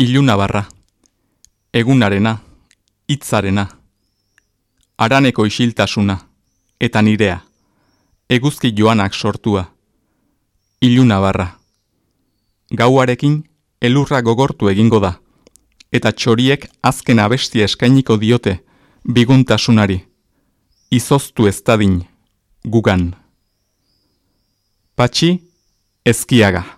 Iluna barra, egunarena, hitzarena, araneko isiltasuna, eta nirea, eguzki joanak sortua, iluna barra. Gauarekin, elurra gogortu egingo da, eta txoriek azken abesti eskainiko diote, biguntasunari, izoztu ez dadin, gugan. Patxi, ezkiaga.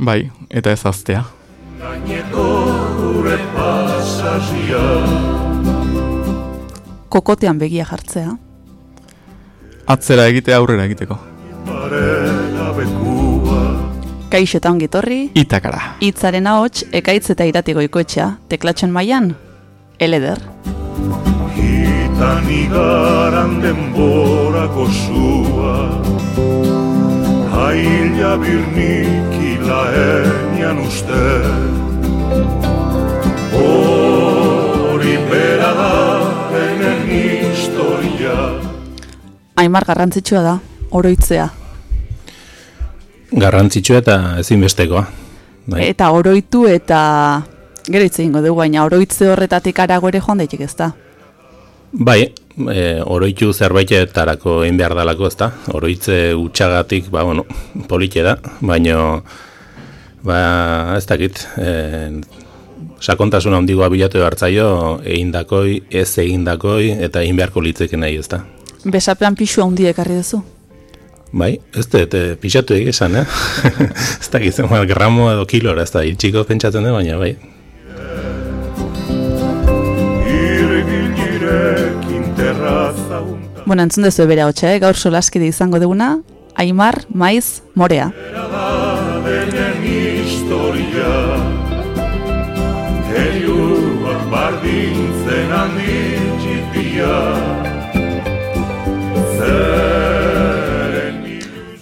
Bai, eta ez aztea. Kokotean begia jartzea. Atzera egite aurrera egiteko. Kaixo eta ongitorri. Itakara. Itzaren ahots, ekaitz eta iratiko ikoetxea. Teklatxen maian, eleder. Hitan igaran denborako zua Aila birnik ilaenian uste Hori bera da enen historia. Aimar garrantzitsua da, oroitzea. Garrantzitsua eta ezinbestekoa. Bai. Eta oroitu eta gero hitz egingo dugu, baina oroitze horretatik arago ere joan daitek ez da Bai, e, oroitu zerbaitetarako egin behar dalako, ezta? Oroitze utxagatik, ba, bueno, politxe da, baino, ba, ez dakit, e, sakontasuna handigoa bilatu hartzaio, egin dakoi, ez egin dakoi, eta egin beharko litzeke nahi, ezta? Besapean pixua handiek ekarri duzu? Bai, ez da, eta pixatu egizan, eh? ez dakit, zen, gramo edo kilora, ez da, itxiko pentsatzen da, baina, bai. Bueno, entzun dezu ebera hotxe, eh? gaur solaskide izango duguna, Aimar, Maiz, Morea.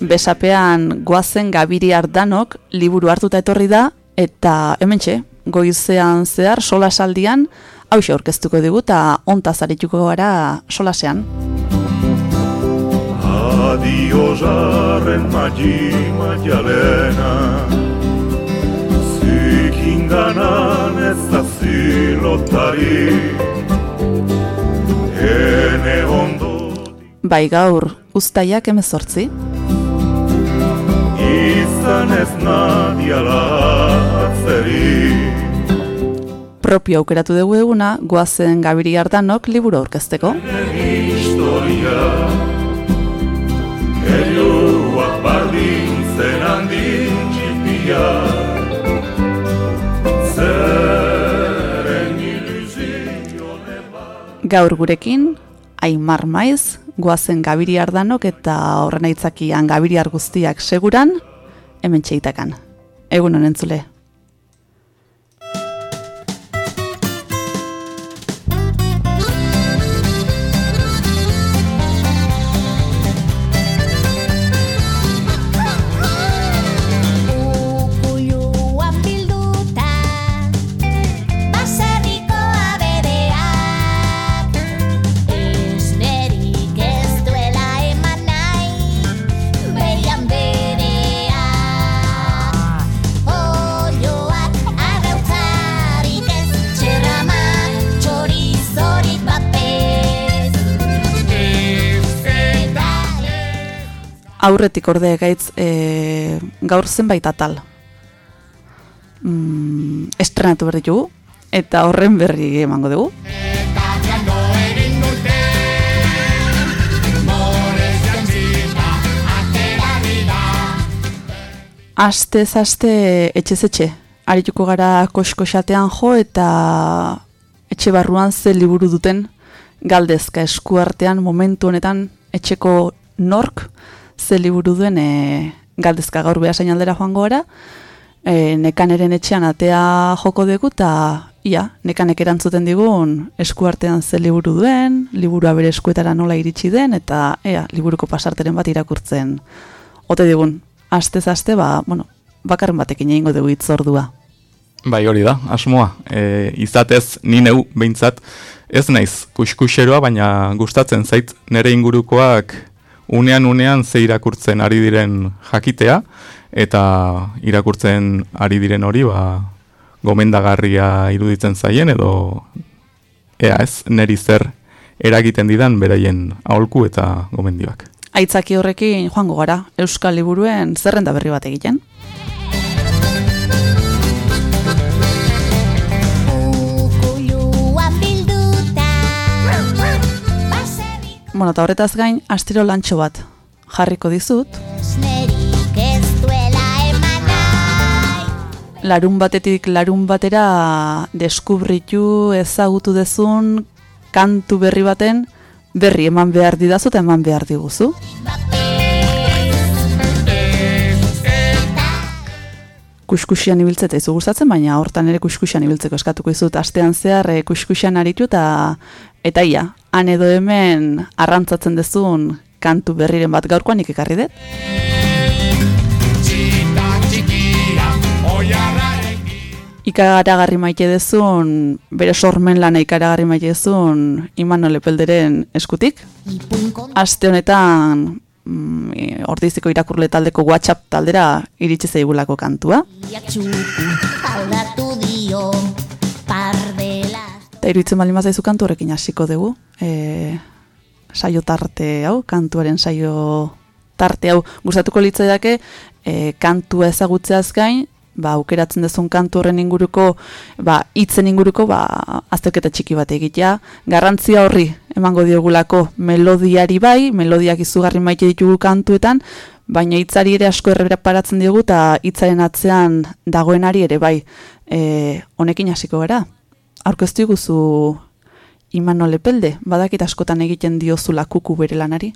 Besapean goazen gabiri ardanok liburu hartuta etorri da, eta hemen txe, goizean zehar, solasaldian, hau aurkeztuko dugu eta onta zarituko gara solasean. Adio jarren magi magialena Zikin ganan ez da zilotari. Ene ondo Bai gaur, ustaiak emezortzi Izan ez nadiala atzeri propio aukeratu dugu eguna, goazen gabiri hartanok liburu aurkezteko. Gaur gurekin, Aimar Maiz, goazen gabiri ardanok eta horren aitzakian gabiri guztiak seguran, hemen txeitakan. Egun honen zule. Aurretik orde gaitz e, gaur zenbait atal mm, estrenatu berri dugu eta horren berri emango dugu. Astez aste etxez etxe, arituko gara kosko-xatean jo eta etxe barruan ze liburu duten galdezka eskuartean momentu honetan etxeko nork ze liburu duen e, galdezka gaur beha aldera joango gara, e, nekaneren etxean atea joko dugu eta ia, nekanek erantzuten digun eskuartean ze liburu duen, liburua bere eskuetara nola iritsi den eta ea, liburuko pasarteren bat irakurtzen ote digun, astez aste, ba, bueno, bakarren batekin egingo dugu itzordua. Bai hori da, asmoa, e, izatez ni neu behintzat. Ez naiz kuskuseroa, baina gustatzen zait nere ingurukoak unean unean ze irakurtzen ari diren jakitea, eta irakurtzen ari diren hori ba, gomendagarria iruditzen zaien, edo ea ez, neri zer eragiten didan beraien aholku eta gomendioak. Aitzaki horrekin joango gara, Euskal Liburuen zerrenda berri bat egiten. Bueno, eta horretaz gain, astiro lantxo bat jarriko dizut. Larun batetik larun batera deskubritu ezagutu dezun kantu berri baten berri eman behar didazu eta eman behar diguzu. kuskusian ibiltzeta izu gustatzen, baina hortan ere kuskusian ibiltzeko eskatuko izut astean zehar e, kuskusian aritu eta eta ia, han edo hemen arrantzatzen dezun kantu berriren bat gaurkoan ekarri dut. Ikaragarri maite dezun, bere sormen lana ikaragarri maite dezun Imanol Epelderen eskutik. Aste honetan mm, ordiziko irakurle taldeko WhatsApp taldera iritsi zaigulako kantua. Eta iruditzen bali mazaizu kantu horrekin hasiko dugu. E, saio tarte hau, kantuaren saio tarte hau. Gustatuko litzaiake e, kantua ezagutzeaz gain, ba, aukeratzen dezun kantu horren inguruko, ba, itzen inguruko, ba, azterketa txiki bat egitea. Garrantzia horri, emango diogulako melodiari bai, melodiak izugarri maite ditugu kantuetan, baina hitzari ere asko erreparatzen diogu eta hitzaren atzean dagoenari ere bai. E, honekin hasiko gara. Aurkeztu guzu Imanol Lepelde, badakit askotan egiten diozula kuku bere lanari?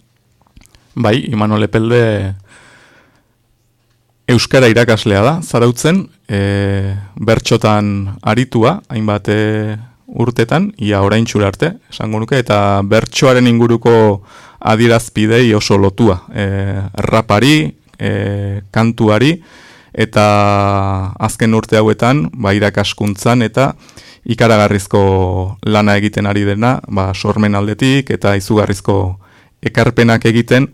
Bai, Imanol Lepelde Euskara irakaslea da, zarautzen, e, bertxotan aritua, hainbat e, urtetan, ia orain arte, esango nuke, eta bertxoaren inguruko adierazpidei oso lotua. E, rapari, e, kantuari, eta azken urte hauetan, ba, irakaskuntzan, eta ikaragarrizko lana egiten ari dena, ba, sormen aldetik, eta izugarrizko ekarpenak egiten,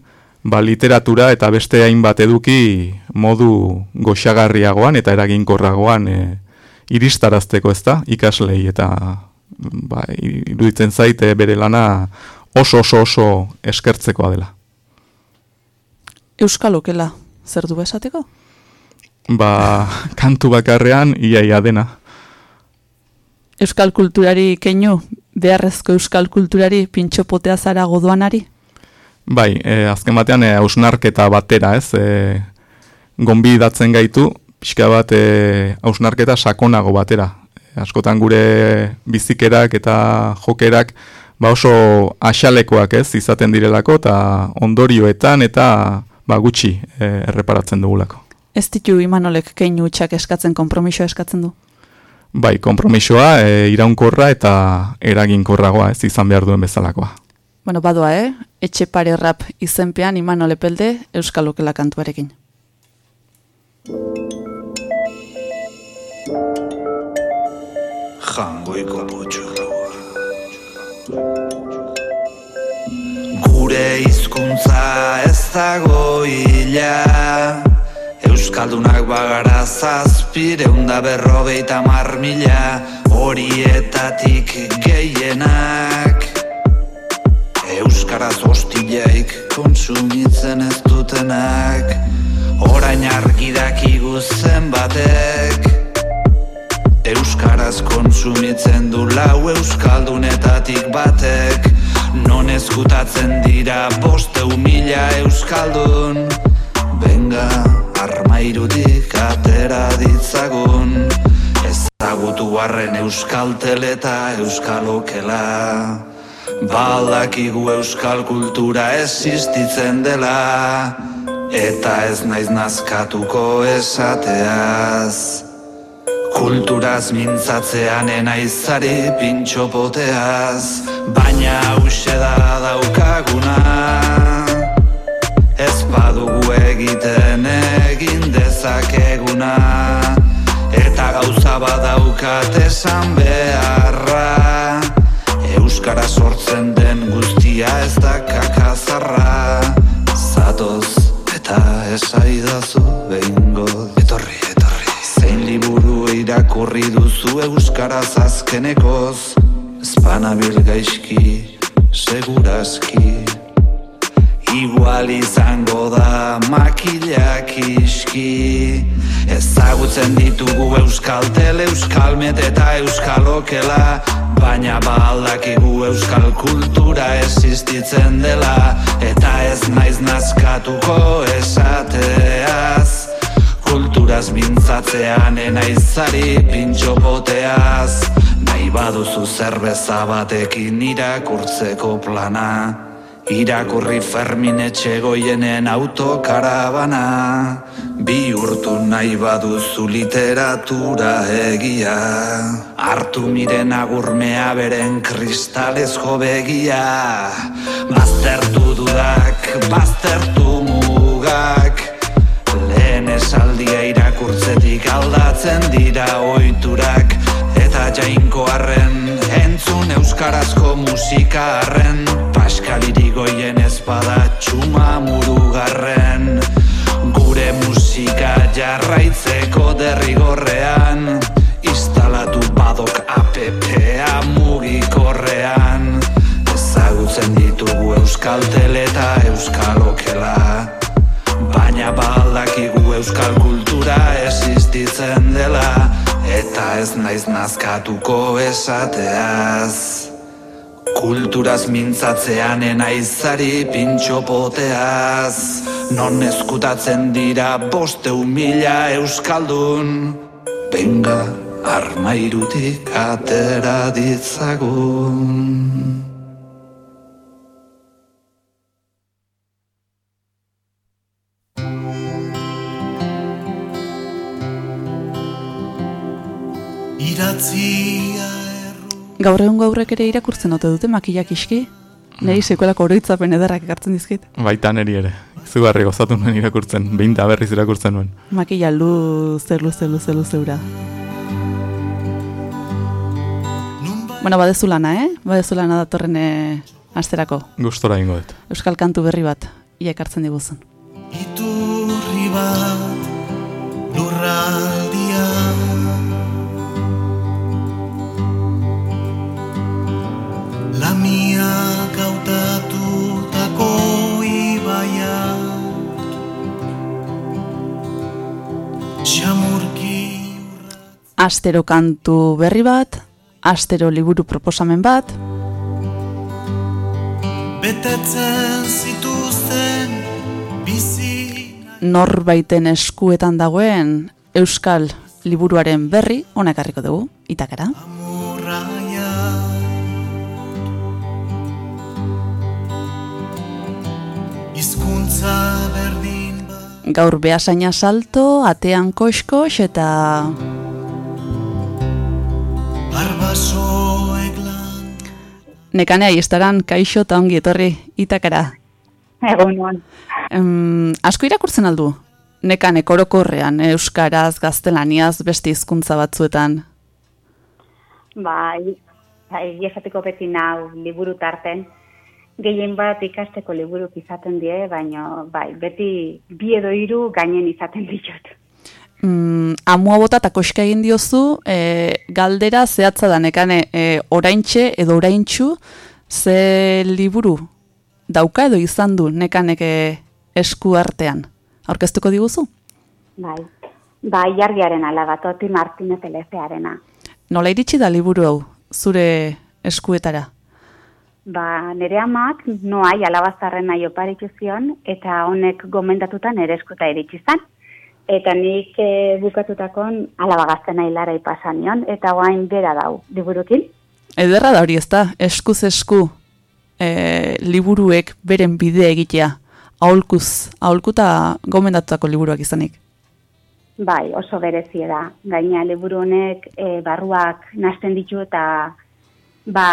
ba, literatura eta beste hainbat eduki modu goxagarriagoan eta eraginkorragoan e, iristarazteko ez da, ikaslei eta ba, iruditzen zaite bere lana oso oso oso eskertzekoa dela. Euskalokela, zer du esateko? Ba, kantu bakarrean iaia dena. Euskal kulturari keinu, beharrezko euskal kulturari pintxopotea zara godoanari? Bai, e, azken batean e, ausnarketa batera, ez? E, gombi datzen gaitu, pixka bat e, ausnarketa sakonago batera. E, askotan gure bizikerak eta jokerak ba oso asalekoak ez izaten direlako eta ondorioetan eta ba gutxi e, erreparatzen dugulako. Ez ditu imanolek keinu utxak eskatzen kompromiso eskatzen du? Bai, kompromisoa e, iraunkorra eta eraginkorragoa ez izan behar duen bezalakoa. Bueno, badoa, eh? Etxe pare rap izenpean iman olepelde Euskal Okela kantuarekin. Jangoiko Gure hizkuntza ez dago hila Euskaldunak bagara zazpireunda berrogeita marmila Horietatik gehienak. Euskaraz hostileik kontsumitzen ez duten denak Orain argidak iguzen batek Euskaraz konsumitzen du lau euskaldunetatik batek Non ezkutatzen dira boste humila euskaldun. Benga, armairudik atera ditzagun. Ezagutu barren euskal teleta euskalokela Baldakigu euskal kultura existitzen dela. Eta ez naiz nazkatuko esateaz. Kulturaz mintzatzean enaizari pintxo poteaz. Baina hause da daukaguna. Ez badugu egiten dezakeguna Eta gauza badaukat esan beharra. Euskara sortzen den guztia ez da kakazarra. Zatoz eta esaidazu behingo. Etorri, etorri. Zein liburu irakurri duzu Euskaraz azkenekoz? Espanabil gaizki, segurazki Igual izango da makilak iski. Ezagutzen ditugu euskal tele, euskal met eta euskal okela. Baina baldakigu euskal kultura existitzen dela. Eta ez naiz nazkatuko esateaz. Kulturaz mintzatzean enaizari pintxo poteaz. Nahi baduzu zerbeza batekin irakurtzeko plana Irakurri fermin etxe goienen autokarabana Bihurtu nahi baduzu literatura egia. Artu miren agurmea beren kristalezko begia. Baztertu dudak, baztertu mugak. Lehen esaldia irakurtzetik aldatzen dira oiturak Eta jainkoarren, entzun euskarazko musika arren Paskaliri goien ezpada txuma murugarren. Gure musika jarraitzeko derrigorrean. Instalatu badok APP-a mugikorrean. Ezagutzen ditugu euskal tele eta euskal okela. Baina baldakigu euskal kultura existitzen dela. Eta ez naiz nazkatuko esateaz Kulturaz mintzatzean enaizari pintxo poteaz. Non eskutatzen dira boste mila euskaldun. Benga armairutik atera ditzagun. Iratzia Gaur egun gaurrek ere irakurtzen ote dute makillak iski? Nei sekuelako oroitzapen ederrak ekartzen dizkit. Baita neri ere. Izugarri gozatu nuen irakurtzen, behin da berriz irakurtzen nuen. Makilla luze, luze, luze, luze ura. Bueno, badezu lana, eh? Badezu lana datorren eh, asterako. Gustora ingo dut. Euskal kantu berri bat, ia ekartzen diguzun. Iturri bat lurraldia Astero kantu berri bat, astero liburu proposamen bat, betetzen zituzten bizi norbaiten eskuetan dagoen Euskal liburuaren berri, ona ekarriko dugu, itakara. amurraia Hizkuntza berdin Gaur behasaina salto, atean koxkox eta nekanea iestaran kaixo eta ongi etorri itakara. Egunon. Em, asko irakurtzen aldu? Nekane korokorrean, euskaraz, gaztelaniaz, beste hizkuntza batzuetan. Bai, bai, esateko beti nau liburu tarten. Gehien bat ikasteko liburuk izaten die, baina bai, beti bi edo hiru gainen izaten ditut. Mm, amua bota eta koska egin diozu, e, galdera zehatza da nekane, e, oraintxe edo oraintxu, ze liburu dauka edo izan du nekaneke esku artean. Aurkeztuko diguzu? Bai, bai, jargiaren alaba, Toti Martinez Elezearena. Nola iritsi da liburu hau, zure eskuetara? Ba, nire amak noai alabazarren nahi oparitu zion, eta honek gomendatuta nire eskuta iritsi zan. Eta nik e, bukatutakon alabagazten nahi lara ipasan nion, eta guain bera dau, liburukin. Ederra da hori ez da, eskuz esku e, liburuek beren bide egitea, aholkuz, aholkuta gomendatutako liburuak izanik. Bai, oso berezie da. Gaina liburu honek e, barruak nasten ditu eta ba,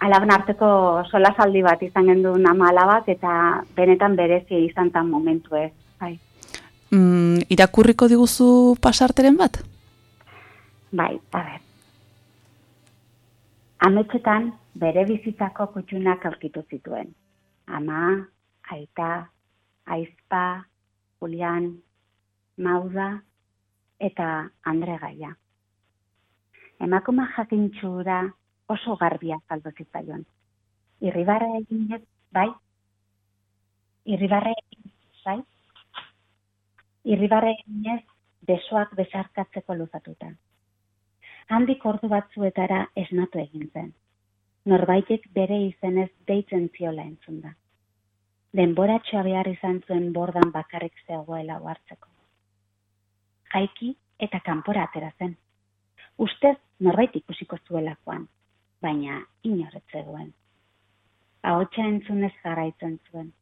alaban arteko solasaldi bat izan gendun ama alabak eta benetan berezie izan tan momentu ez. Mm, irakurriko diguzu pasarteren bat? Bai, a ber. Ametxetan bere bizitzako kutxunak aurkitu zituen. Ama, aita, aizpa, Julian, Mauda eta Andre Gaia. Emakuma jakintxura oso garbia saldo zitzaion. Irribarre eginez, bai? Irribarre eginez, bai? Irribarre eginez, besoak besarkatzeko luzatuta. Handik ordu batzuetara esnatu egin zen. Norbaitek bere izenez deitzen ziola entzun da. Denboratxoa behar izan zuen bordan bakarrik zegoela hartzeko. Jaiki eta kanpora atera zen. Ustez norbait ikusiko zuela joan, baina inoret zegoen. Ahotsa entzunez jarraitzen zuen.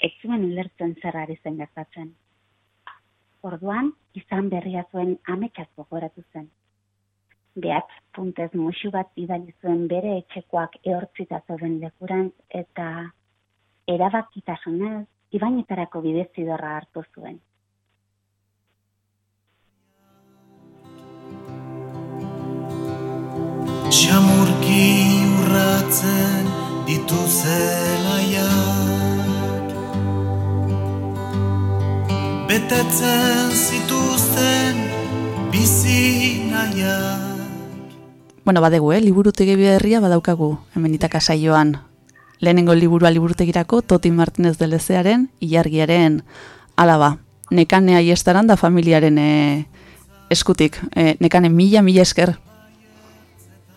Ez zuen ulertzen zer ari zen gertatzen. Orduan, izan berria zuen amekaz gogoratu zen. Behatz puntez musu bat bidali zuen bere etxekoak ehortzita zeuden lekurantz eta erabakitasunez ibainetarako bidezidorra hartu zuen. Xamurki urratzen ditu zelaiak Betetzen zituzten bizi nahiak Bueno, badegu, eh? liburutegi berria badaukagu, hemen itaka saioan. Lehenengo liburua liburutegirako, Toti Martinez de Lezearen, ilargiaren alaba. Nekane aiestaran da familiaren eh, eskutik. Eh, nekane mila, mila esker.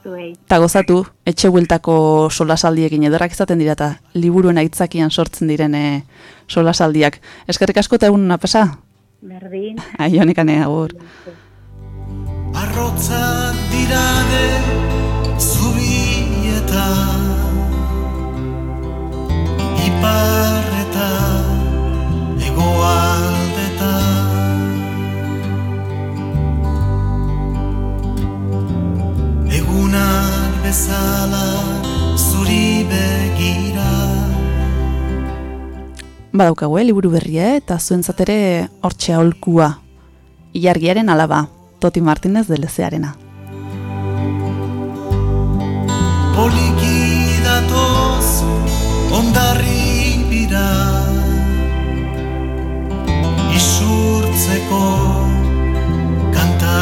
Zuei. Ta gozatu, etxe bueltako solasaldiekin ederrak izaten dira eta liburuen aitzakian sortzen diren eh, solasaldiak. Eskerrik asko eta egun pasa? Berdin. Aio, nekane, agur. Arrotzak dirade zubietan Iparreta egoaldetan bezala zuri begira Badaukagu, eh, liburu berria, eh, eta zuentzat ere hortxe aholkua. Ilargiaren alaba, Toti Martinez de Lezearena. Poliki datoz ondarri bira Isurtzeko kanta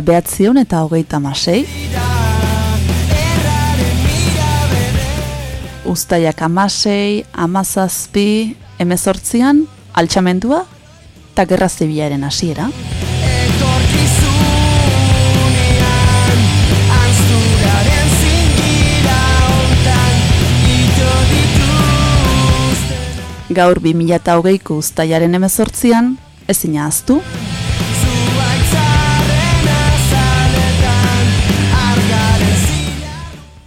mila behatzion eta hogeita masei. Uztaiak amasei, amazazpi, emezortzian, altxamendua, eta gerra zebiaren hasiera. Gaur 2008ko uztaiaren emezortzian, ezin ahaztu.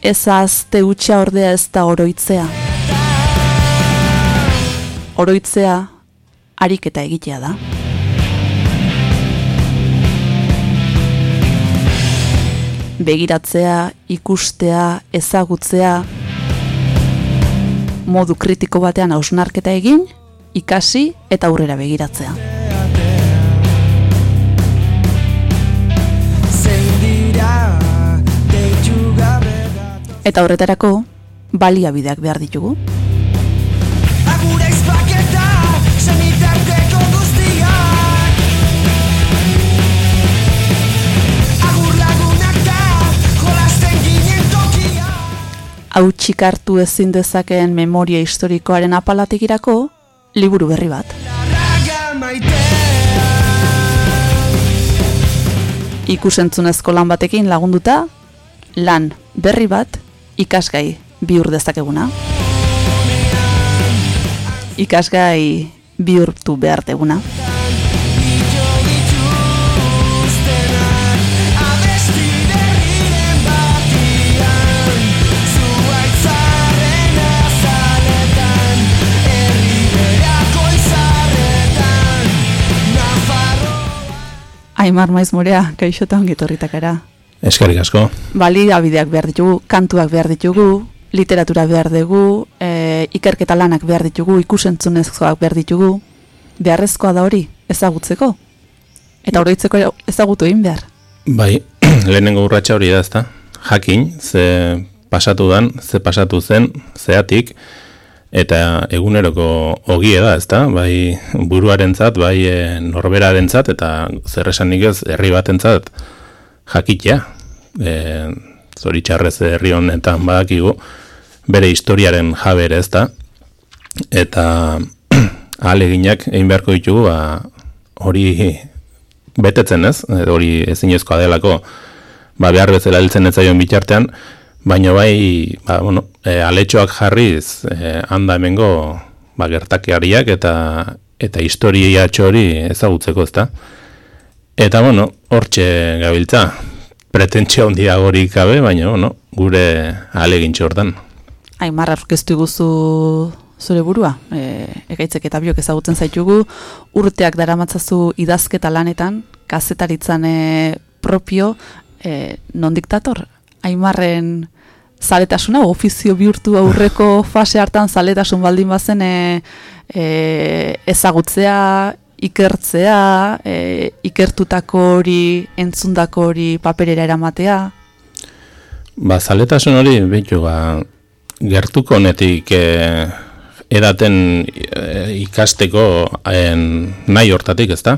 Ez ahazte ordea ez da oroitzea. Oroitzea, ariketa egitea da. Begiratzea, ikustea, ezagutzea, modu kritiko batean hausnarketa egin, ikasi eta aurrera begiratzea. Eta horretarako, baliabideak behar ditugu. hau txikartu ezin dezakeen memoria historikoaren apalatikirako liburu berri bat. Ikusentzunezko lan batekin lagunduta, lan berri bat ikasgai bihur dezakeguna. Ikasgai bihurtu behar deguna. Aimar maiz morea, kaixotan gitorritakara. Eskarik asko. Bali abideak behar ditugu, kantuak behar ditugu, literatura behar dugu, e, ikerketa lanak behar ditugu, ikusentzunezkoak behar ditugu. Beharrezkoa da hori, ezagutzeko. Eta oroitzeko ezagutu egin behar. Bai, lehenengo urratxa hori da, ezta? Jakin, ze pasatu dan, ze pasatu zen, zeatik, eta eguneroko ogie da, ezta? Bai buruarentzat, bai e, norberarentzat eta zer esanik ez herri batentzat jakitea. Eh, zoritxarrez herri honetan badakigu bere historiaren jabere, ezta? Eta aleginak egin beharko ditugu, ba hori betetzen, ez? Hori ezinezkoa delako ba behar bezala heltzen ez zaion bitartean, Baina bai, ba, bueno, e, aletxoak jarriz e, handa hemengo ba, gertakiariak eta eta historia hori ezagutzeko ezta. Eta bueno, hortxe gabiltza, pretentzio handia gorik gabe, baina bueno, gure alegintxo hortan. Aimar aurkeztu guzu zure burua, e, ekaitzek eta biok ezagutzen zaitugu, urteak daramatzazu idazketa lanetan, kazetaritzan e, propio, e, non diktator? Aimarren zaletasuna, ofizio bihurtu aurreko fase hartan zaletasun baldin bazen e, e, ezagutzea, ikertzea, e, ikertutako hori, entzundako hori paperera eramatea? Ba, zaletasun hori, behitu, ba, gertuko netik e, edaten e, ikasteko en, nahi hortatik, ezta?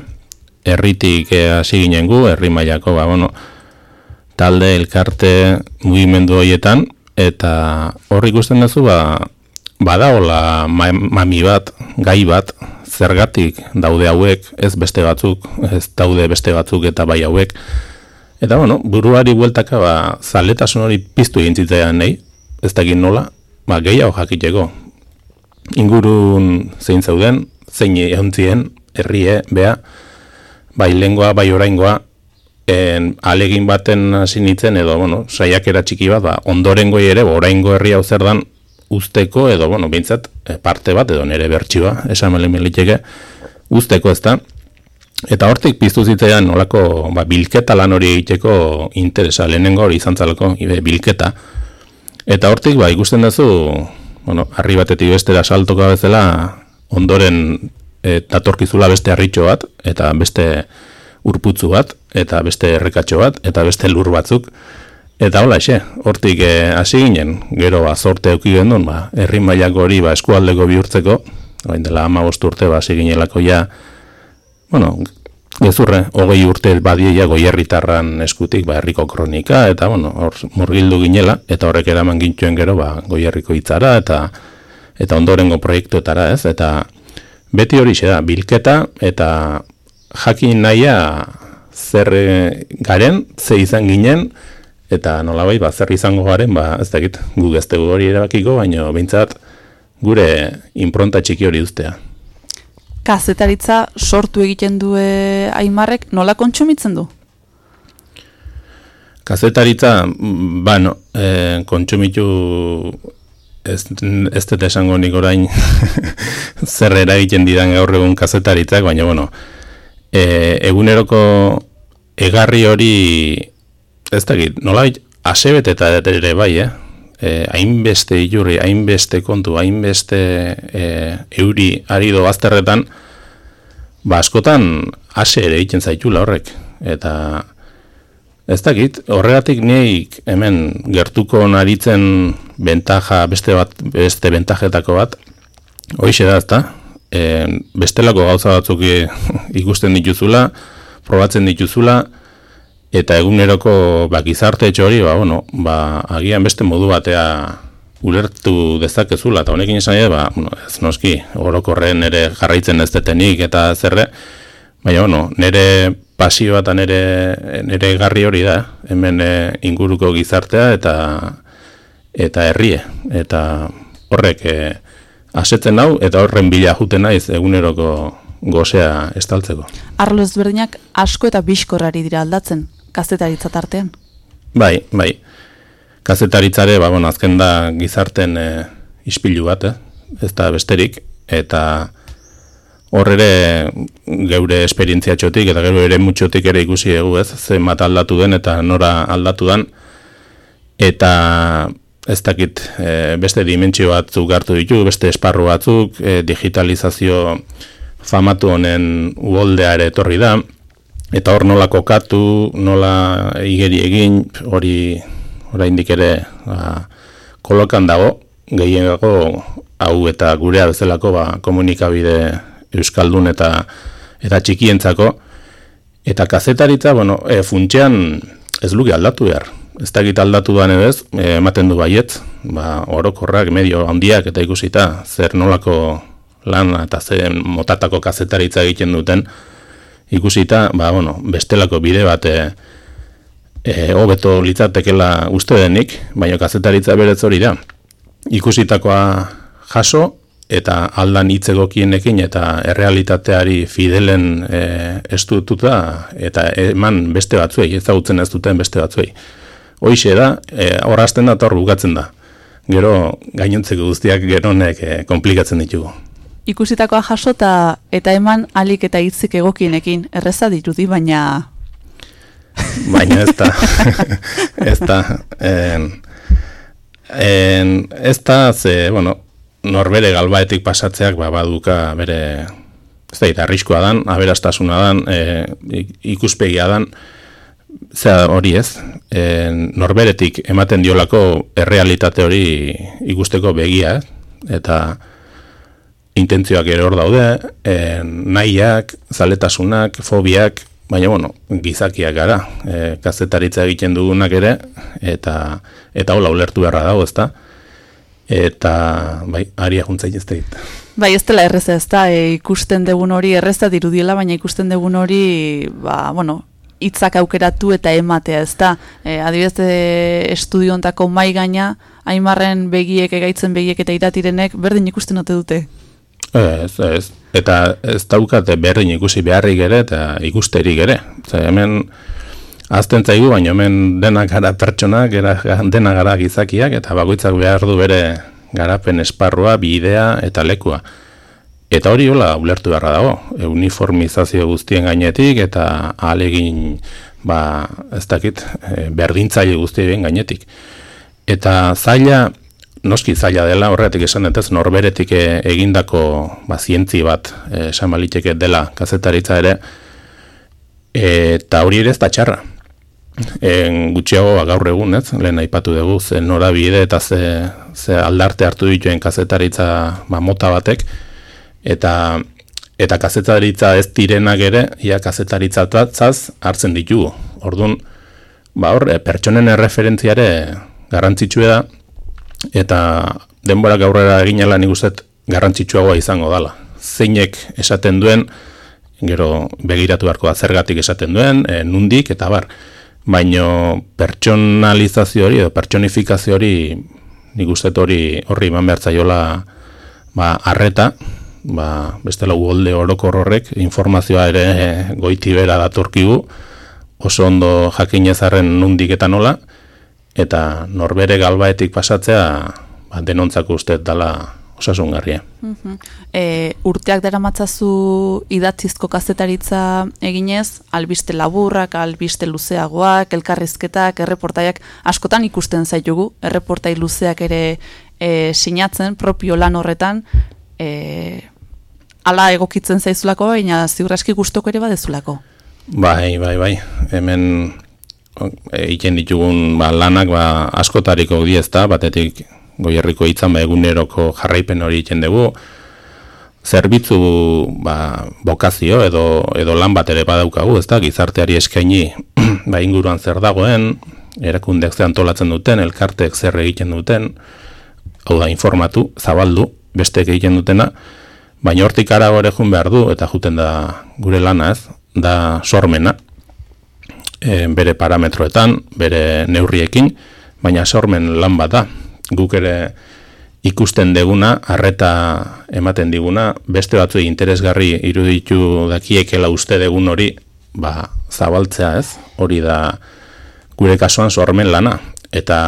Herritik e, hasi ginen gu, herri mailako, ba, bueno, talde, elkarte, mugimendu horietan, eta hor ikusten duzu ba badaola mami bat, gai bat, zergatik daude hauek, ez beste batzuk, ez daude beste batzuk eta bai hauek. Eta bueno, buruari bueltaka ba zaletasun hori piztu egin zitzean nahi, ez dakit nola, ba gehiago jakiteko. Ingurun zein zauden, zein ehuntzien, herrie, bea, bai lengoa, bai oraingoa, en, alegin baten hasi nintzen edo bueno, saiakera txiki bat, ba, ondorengo ere, oraingo herri hau zer dan usteko edo bueno, beintzat e, parte bat edo nere bertsioa, esan mele militeke usteko ezta. Eta hortik piztu zitzaidan nolako ba, bilketa lan hori egiteko interesa lehenengo hori izan zalako, ibe, bilketa. Eta hortik ba, ikusten duzu, bueno, harri batetik bestera saltoka bezala ondoren e, datorkizula beste harritxo bat, eta beste urputzu bat, eta beste errekatxo bat, eta beste lur batzuk. Eta hola, xe, hortik eh, hasi ginen, gero ba, zorte euki gendun, ba, herri mailako hori ba, eskualdeko bihurtzeko, bain dela ama urte ba, hasi ginelako ja, bueno, gezurre, hogei urte badieia goierritarran eskutik, ba, herriko kronika, eta, bueno, hor murgildu ginela, eta horrek eraman gintuen gero, ba, goierriko hitzara, eta eta ondorengo proiektuetara, ez? Eta beti hori da, bilketa, eta jakin naia zer eh, garen, ze izan ginen, eta nolabait, ba, zer izango garen, ba, ez dakit, gu gaztegu hori erabakiko, baina behintzat gure impronta txiki hori duztea kazetaritza sortu egiten du Aimarrek nola kontsumitzen du? Kazetaritza, bueno, e, kontsumitu ez, ez dut esango nik orain zer egiten didan gaur egun kazetaritzak, baina, bueno, e, eguneroko egarri hori ez dakit, nola asebet eta ere bai, eh? eh, hainbeste ilurri, hainbeste kontu, hainbeste eh, euri arido bazterretan, ba askotan ase ere egiten zaitula horrek. Eta ez dakit, horregatik neik hemen gertuko naritzen bentaja, beste bat, beste bentajetako bat, hoize da, ezta? E, bestelako gauza batzuk ikusten dituzula, probatzen dituzula, eta eguneroko ba, gizarte hori, ba, bueno, ba, agian beste modu batea ulertu dezakezula, eta honekin esan ba, bueno, ez noski, orokorren ere jarraitzen ez detenik eta zerre, baina, bueno, nire pasioa eta nire, nire garri hori da, hemen eh, inguruko gizartea eta eta herrie, eta horrek e, asetzen hau, eta horren bila juten naiz eguneroko gozea estaltzeko. Arlo ezberdinak asko eta bizkorrari dira aldatzen, kazetaritza tartean? Bai, bai. Kazetaritzare, ba, bueno, azken da gizarten e, ispilu bat, eh? ez da besterik, eta horre geure esperientzia txotik, eta geure ere mutxotik ere ikusi egu, ez? Ze mat aldatu den eta nora aldatu den, eta ez dakit e, beste dimentsio batzuk hartu ditu, beste esparru batzuk, e, digitalizazio famatu honen uoldea ere etorri da, eta hor nola kokatu, nola igeri egin, hori oraindik ere ba, kolokan dago, gehiago hau eta gurea bezalako ba, komunikabide euskaldun eta eta txikientzako eta kazetaritza, bueno, e, funtxean ez luke aldatu behar. Ez da aldatu da ez, e, ematen du baiet, ba, orokorrak, medio handiak eta ikusita zer nolako lan eta zen motatako kazetaritza egiten duten, ikusita, ba, bueno, bestelako bide bat e, e, hobeto litzatekela uste denik, baina kazetaritza berez hori da. Ikusitakoa jaso, eta aldan hitzegokienekin eta errealitateari fidelen e, estututa, eta eman beste batzuei, ezagutzen ez duten beste batzuei. Hoixe da, e, horrazten da eta hor bukatzen da. Gero gainontzeko guztiak geronek e, komplikatzen ditugu ikusitakoa jasota eta eman alik eta hitzik egokienekin. Erreza dirudi baina baina ez da. Ez da. En, en, ez da ze, bueno, norbere galbaetik pasatzeak ba, baduka bere ez da, arriskoa dan, aberastasuna dan e, ikuspegia dan. Zera hori ez. E, norberetik ematen diolako errealitate hori ikusteko begia eta intentzioak ere hor daude, e, nahiak, zaletasunak, fobiak, baina bueno, gizakiak gara, e, kazetaritza egiten dugunak ere, eta eta hola ulertu beharra dago, ezta? Eta, bai, aria juntzai ez dit. Bai, ez dela erreza ez da, e, ikusten dugun hori erreza dirudiela, baina ikusten dugun hori, ba, bueno, hitzak aukeratu eta ematea, ez da. E, adibidez, e, estudiontako mai gaina, Aimarren begiek, egaitzen begiek eta iratirenek, berdin ikusten ote dute? Ez, ez. Eta ez daukate berdin ikusi beharrik ere eta ikusterik ere. Zer, hemen azten zaigu, baina hemen denak gara pertsonak, dena gara gizakiak, eta bakoitzak behar du bere garapen esparrua, bidea eta lekua. Eta hori hola ulertu beharra dago, uniformizazio guztien gainetik eta alegin, ba, ez dakit, e, berdintzaile guztien gainetik. Eta zaila, noski zaila dela horretik esan ez norberetik e, egindako ba, zientzi bat e, esan baliteke dela kazetaritza ere eta hori ere ez da txarra en, gutxiago ba, gaur egun ez lehen aipatu dugu ze norabide eta ze, ze aldarte hartu dituen kazetaritza ba, mota batek eta eta kazetaritza ez direnak ere, ia kazetaritza zaz hartzen ditugu. Orduan, ba hor, eh, pertsonen erreferentziare garrantzitsua da, eta denbora gaurrera egin ala nik uste garrantzitsuagoa izango dala. Zeinek esaten duen, gero begiratu beharko da zergatik esaten duen, e, nundik, eta bar. Baino pertsonalizazio hori edo pertsonifikazio hori nik uste hori horri eman behar zaiola ba, arreta, ba, bestela uolde orokor horrek informazioa ere goiti bera datorkigu, oso ondo jakinezarren nundik eta nola, eta norbere galbaetik pasatzea ba, denontzako uste dala osasungarria. E, urteak dara matzazu idatzizko kazetaritza eginez, albiste laburrak, albiste luzeagoak, elkarrizketak, erreportaiak, askotan ikusten zaitugu, erreportai luzeak ere e, sinatzen, propio lan horretan, e, ala egokitzen zaizulako, baina ziurraski gustoko ere badezulako. Bai, bai, bai. Hemen egiten ditugun ba, lanak ba, askotariko diezta, batetik goierriko hitzan ba, eguneroko jarraipen hori egiten dugu, zerbitzu ba, bokazio edo, edo lan bat ere badaukagu, ez da, gizarteari eskaini ba, inguruan zer dagoen, erakundeak ze antolatzen duten, elkarteek zer egiten duten, hau da, informatu, zabaldu, besteek egiten dutena, baina hortik ara gore jun behar du, eta juten da gure lana ez, da sormena, e, bere parametroetan, bere neurriekin, baina sormen lan bat da. Guk ere ikusten deguna, arreta ematen diguna, beste batzu interesgarri iruditu dakiekela uste degun hori, ba, zabaltzea ez, hori da gure kasuan sormen lana. Eta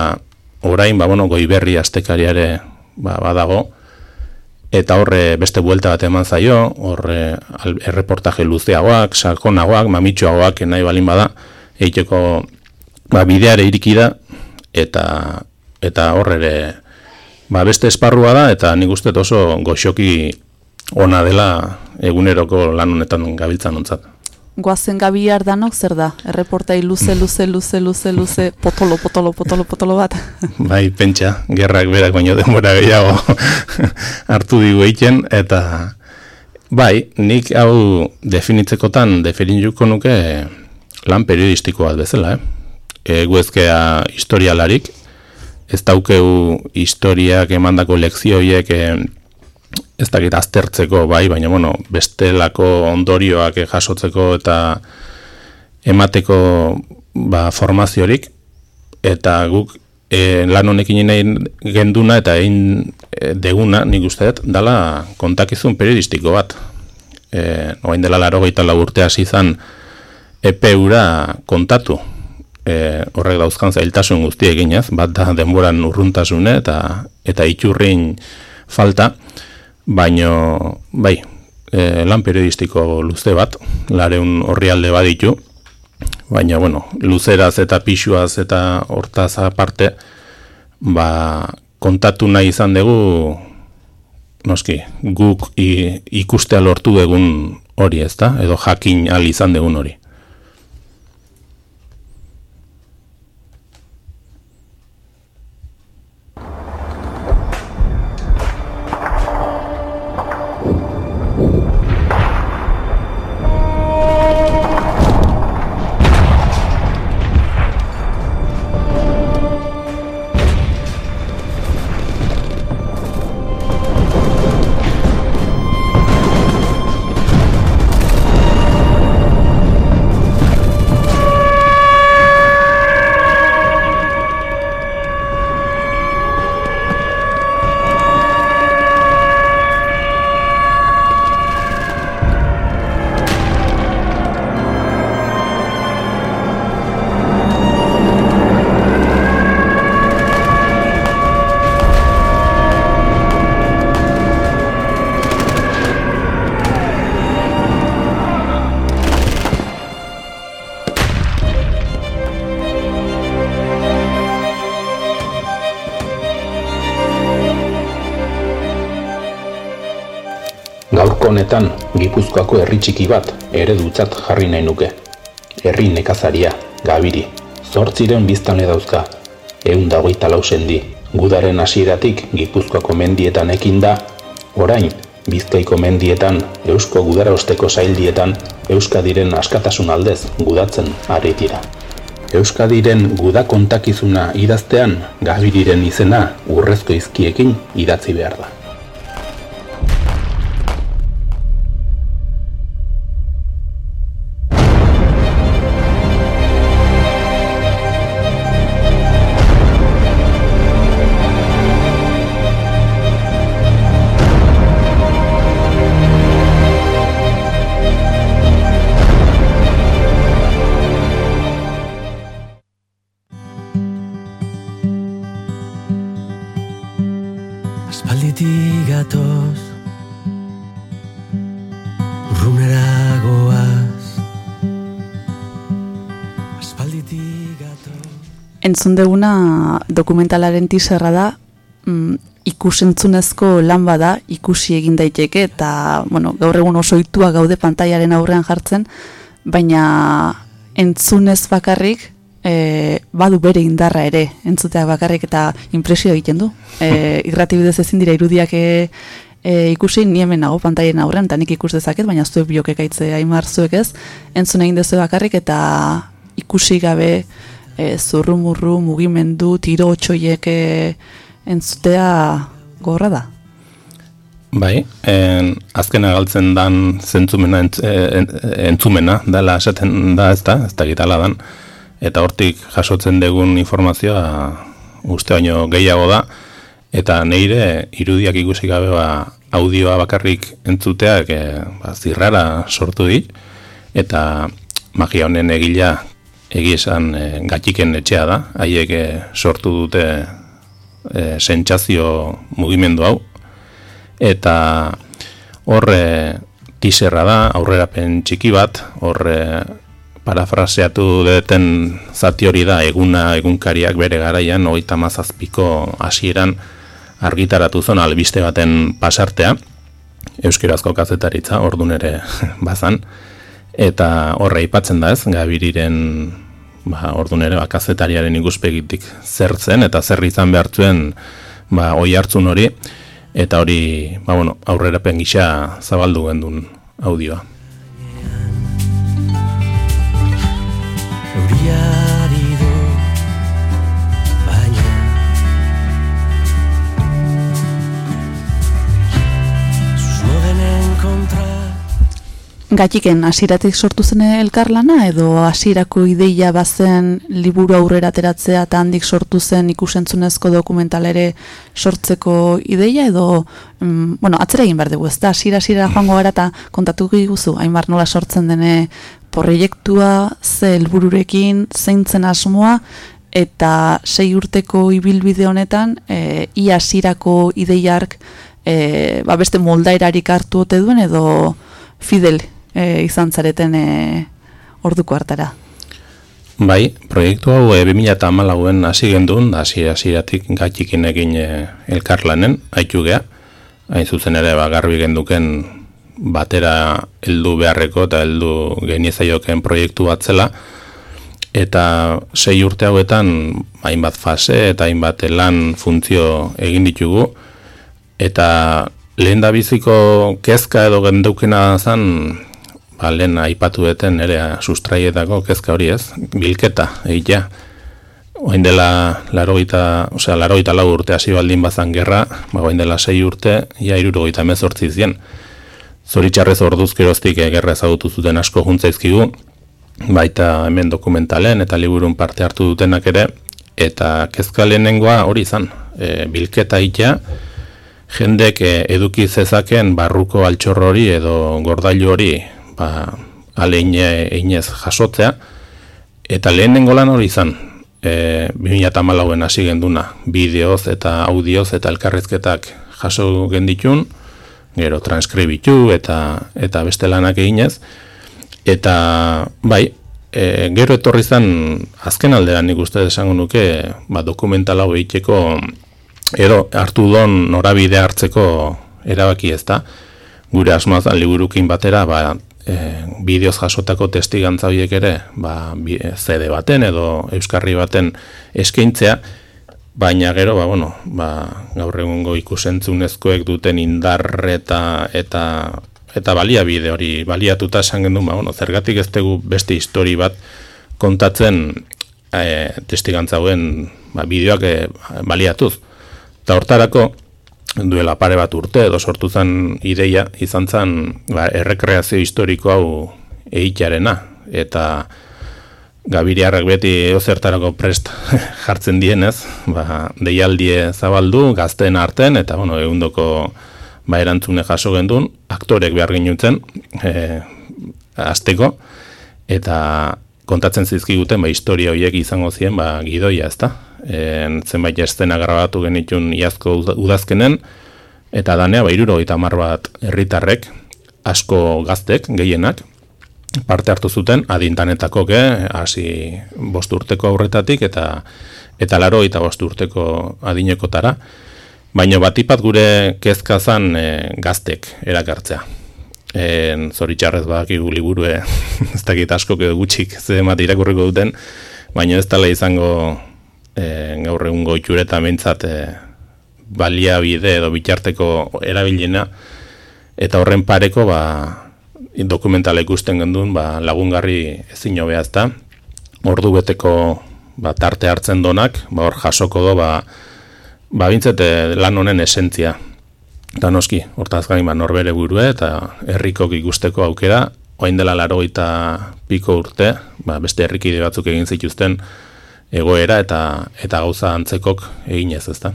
orain, ba, bueno, goiberri astekariare ba, badago, eta horre beste buelta bat eman zaio, horre erreportaje luzeagoak, sakonagoak, mamitxoagoak nahi balin bada, egiteko ba, bideare iriki da eta eta hor ere ba, beste esparrua da eta nik uste oso goxoki ona dela eguneroko lan honetan gabiltzan ontzat. Goazen gabi ardanok zer da? Erreportai luze, luze, luze, luze, luze, potolo, potolo, potolo, potolo bat. Bai, pentsa, gerrak berak baino denbora gehiago hartu digu egiten, eta bai, nik hau definitzekotan definizuko nuke lan periodistiko bat bezala, eh? E, guezkea historialarik, ez daukeu historiak emandako lekzioiek e, ez dakit aztertzeko bai, baina bueno, bestelako ondorioak jasotzeko eta emateko ba, formaziorik, eta guk e, lan honekin nahi genduna eta egin deguna, nik uste dut, dala kontakizun periodistiko bat. E, Oain dela laro gaita urte hasi epeura kontatu. E, horrek dauzkan zailtasun guzti eginez, bat da denboran urruntasune eta eta itxurrin falta, baino bai, e, lan periodistiko luze bat, lareun horri alde baditu, baina bueno, luzeraz eta pixuaz eta hortaz aparte, ba, kontatu nahi izan dugu, noski, guk ikustea lortu egun hori ez da, edo jakin al izan dugun hori. Honetan Gipuzkoako herri txiki bat eredutzat jarri nahi nuke. Herri nekazaria, gabiri, zortziren biztane dauzka, egun dagoita lausendi, gudaren hasieratik Gipuzkoako mendietan ekin da, orain Bizkaiko mendietan, Eusko Gudarausteko zaildietan, Euskadiren askatasun aldez gudatzen ari dira. Euskadiren guda kontakizuna idaztean, Gabiriren izena urrezko izkiekin idatzi behar da. Entzun deguna dokumentalaren tiserra da, mm, ikusentzunezko lan bada, ikusi egin daiteke, eta bueno, gaur egun oso itua gaude pantaiaren aurrean jartzen, baina entzunez bakarrik, e, badu bere indarra ere, entzuteak bakarrik eta impresio egiten du. E, irrati bidez ezin dira irudiak e, e, ikusi, ni hemen nago pantaien aurrean, eta nik ikus dezaket, baina zuek biok ekaitze aimar zuek ez, entzun egin dezu bakarrik eta ikusi gabe e, zurrumurru, mugimendu, tiro otxoiek e, entzutea gorra da. Bai, en, azkena galtzen dan zentzumena entz, e, en- entzumena, dela esaten da ez da, ez da gitala dan, eta hortik jasotzen dugun informazioa uste baino gehiago da, eta neire irudiak ikusi gabe ba, audioa bakarrik entzuteak e, ba, zirrara sortu dit, eta magia honen egila egi esan e, gatiken etxea da, haiek e, sortu dute e, sentsazio mugimendu hau, eta horre tiserra da, aurrerapen txiki bat, horre parafraseatu deten zati hori da, eguna egunkariak bere garaian, hogeita mazazpiko hasieran argitaratu zon albiste baten pasartea, euskerazko kazetaritza, ordun ere bazan, eta horre aipatzen da ez, gabiriren ba, ordun ere ba, kazetariaren ikuspegitik zertzen, eta zer izan behartzuen ba, oi hartzun hori, eta hori ba, bueno, aurrerapen gisa zabaldu gendun audioa. Euriari Gatiken hasiratik sortu zen elkarlana edo hasierako ideia bazen liburu aurrera ateratzea eta handik sortu zen ikusentzunezko dokumental ere sortzeko ideia edo mm, bueno, atzera egin behar dugu, ez da? Hasiera hasiera joango gara eta kontatu guzu, hainbar nola sortzen dene proiektua, ze helbururekin, zeintzen asmoa eta sei urteko ibilbide honetan e, ia hasierako ideiark e, ba beste moldaerarik hartu ote duen edo fidel e, izan zareten e, orduko hartara. Bai, proiektu hau e, 2008an hasi gendun, hasi hasieratik gatikin egin e, elkarlanen, haitu gea, hain zuzen ere ba, garbi genduken batera heldu beharreko eta heldu geniezaioken proiektu bat zela, eta sei urte hauetan hainbat fase eta hainbat lan funtzio egin ditugu, eta lehen da biziko kezka edo gendukena zan, ba, aipatu deten ere sustraietako kezka hori ez, bilketa, egitea. Oain dela larogeita, osea, larogeita lau urte hasi baldin bazan gerra, ba, oain dela sei urte, ja irurogeita mezortzi zien. Zoritxarrez orduz eh, gerra ezagutu zuten asko juntzaizkigu, baita hemen dokumentalen eta liburun parte hartu dutenak ere, eta kezka lehenengoa hori izan, e, bilketa itea, jendek e, eduki zezaken barruko altxor hori edo gordailu hori ba, aleine einez jasotzea, eta lehenengo lan hori izan, e, 2008en hasi genduna, bideoz eta audioz eta elkarrezketak jaso genditun, gero transkribitu eta eta beste lanak eginez, eta bai, e, gero etorri zen azken aldean nik uste esango nuke ba, dokumental hau egiteko edo hartu don norabide hartzeko erabaki ez da, gure asmoaz liburukin batera ba, e, bideoz jasotako testigantza horiek ere ba, bi- CD baten edo euskarri baten eskaintzea baina gero, ba, bueno, ba, gaur egungo ikusentzunezkoek duten indar eta, eta, eta baliabide hori baliatuta esan gendu, ba, bueno, zergatik ez dugu beste histori bat kontatzen e, testigantzauen ba, bideoak e, baliatuz. Eta hortarako, duela pare bat urte, edo sortu zen ideia, izan zen ba, errekreazio historiko hau egitarena, eta gabiriarrak beti ozertarako prest jartzen dienez, ba, deialdie zabaldu, gazten arten, eta bueno, egundoko ba, erantzune jaso gendun, aktorek behar ginutzen, e, azteko, eta kontatzen zizkiguten, ba, historia horiek izango ziren, ba, gidoia, ezta? En, zenbait estena grabatu genitun iazko udazkenen, eta danea, ba, iruro eta mar bat herritarrek, asko gaztek, gehienak, parte hartu zuten adintanetako ke, hasi bost urteko aurretatik eta eta laro eta bost urteko adinekotara. Baina batipat gure kezkazan e, gaztek erakartzea. En, zoritxarrez badakigu liburue, ez dakit asko gutxik ze irakurriko duten, baina ez tala izango e, gaur egun goitxure eta mintzat e, baliabide edo bitxarteko erabiliena, eta horren pareko ba, dokumentala ikusten gendun, ba, lagungarri ezin hobea ezta. Ordu beteko ba, tarte hartzen donak, ba, hor jasoko do, ba, ba bintzete lan honen esentzia. Eta noski, hortaz gain ba, norbere burue eta herrikok ikusteko aukera, oain dela laro piko urte, ba, beste herrikide batzuk egin zituzten egoera eta eta gauza antzekok eginez ezta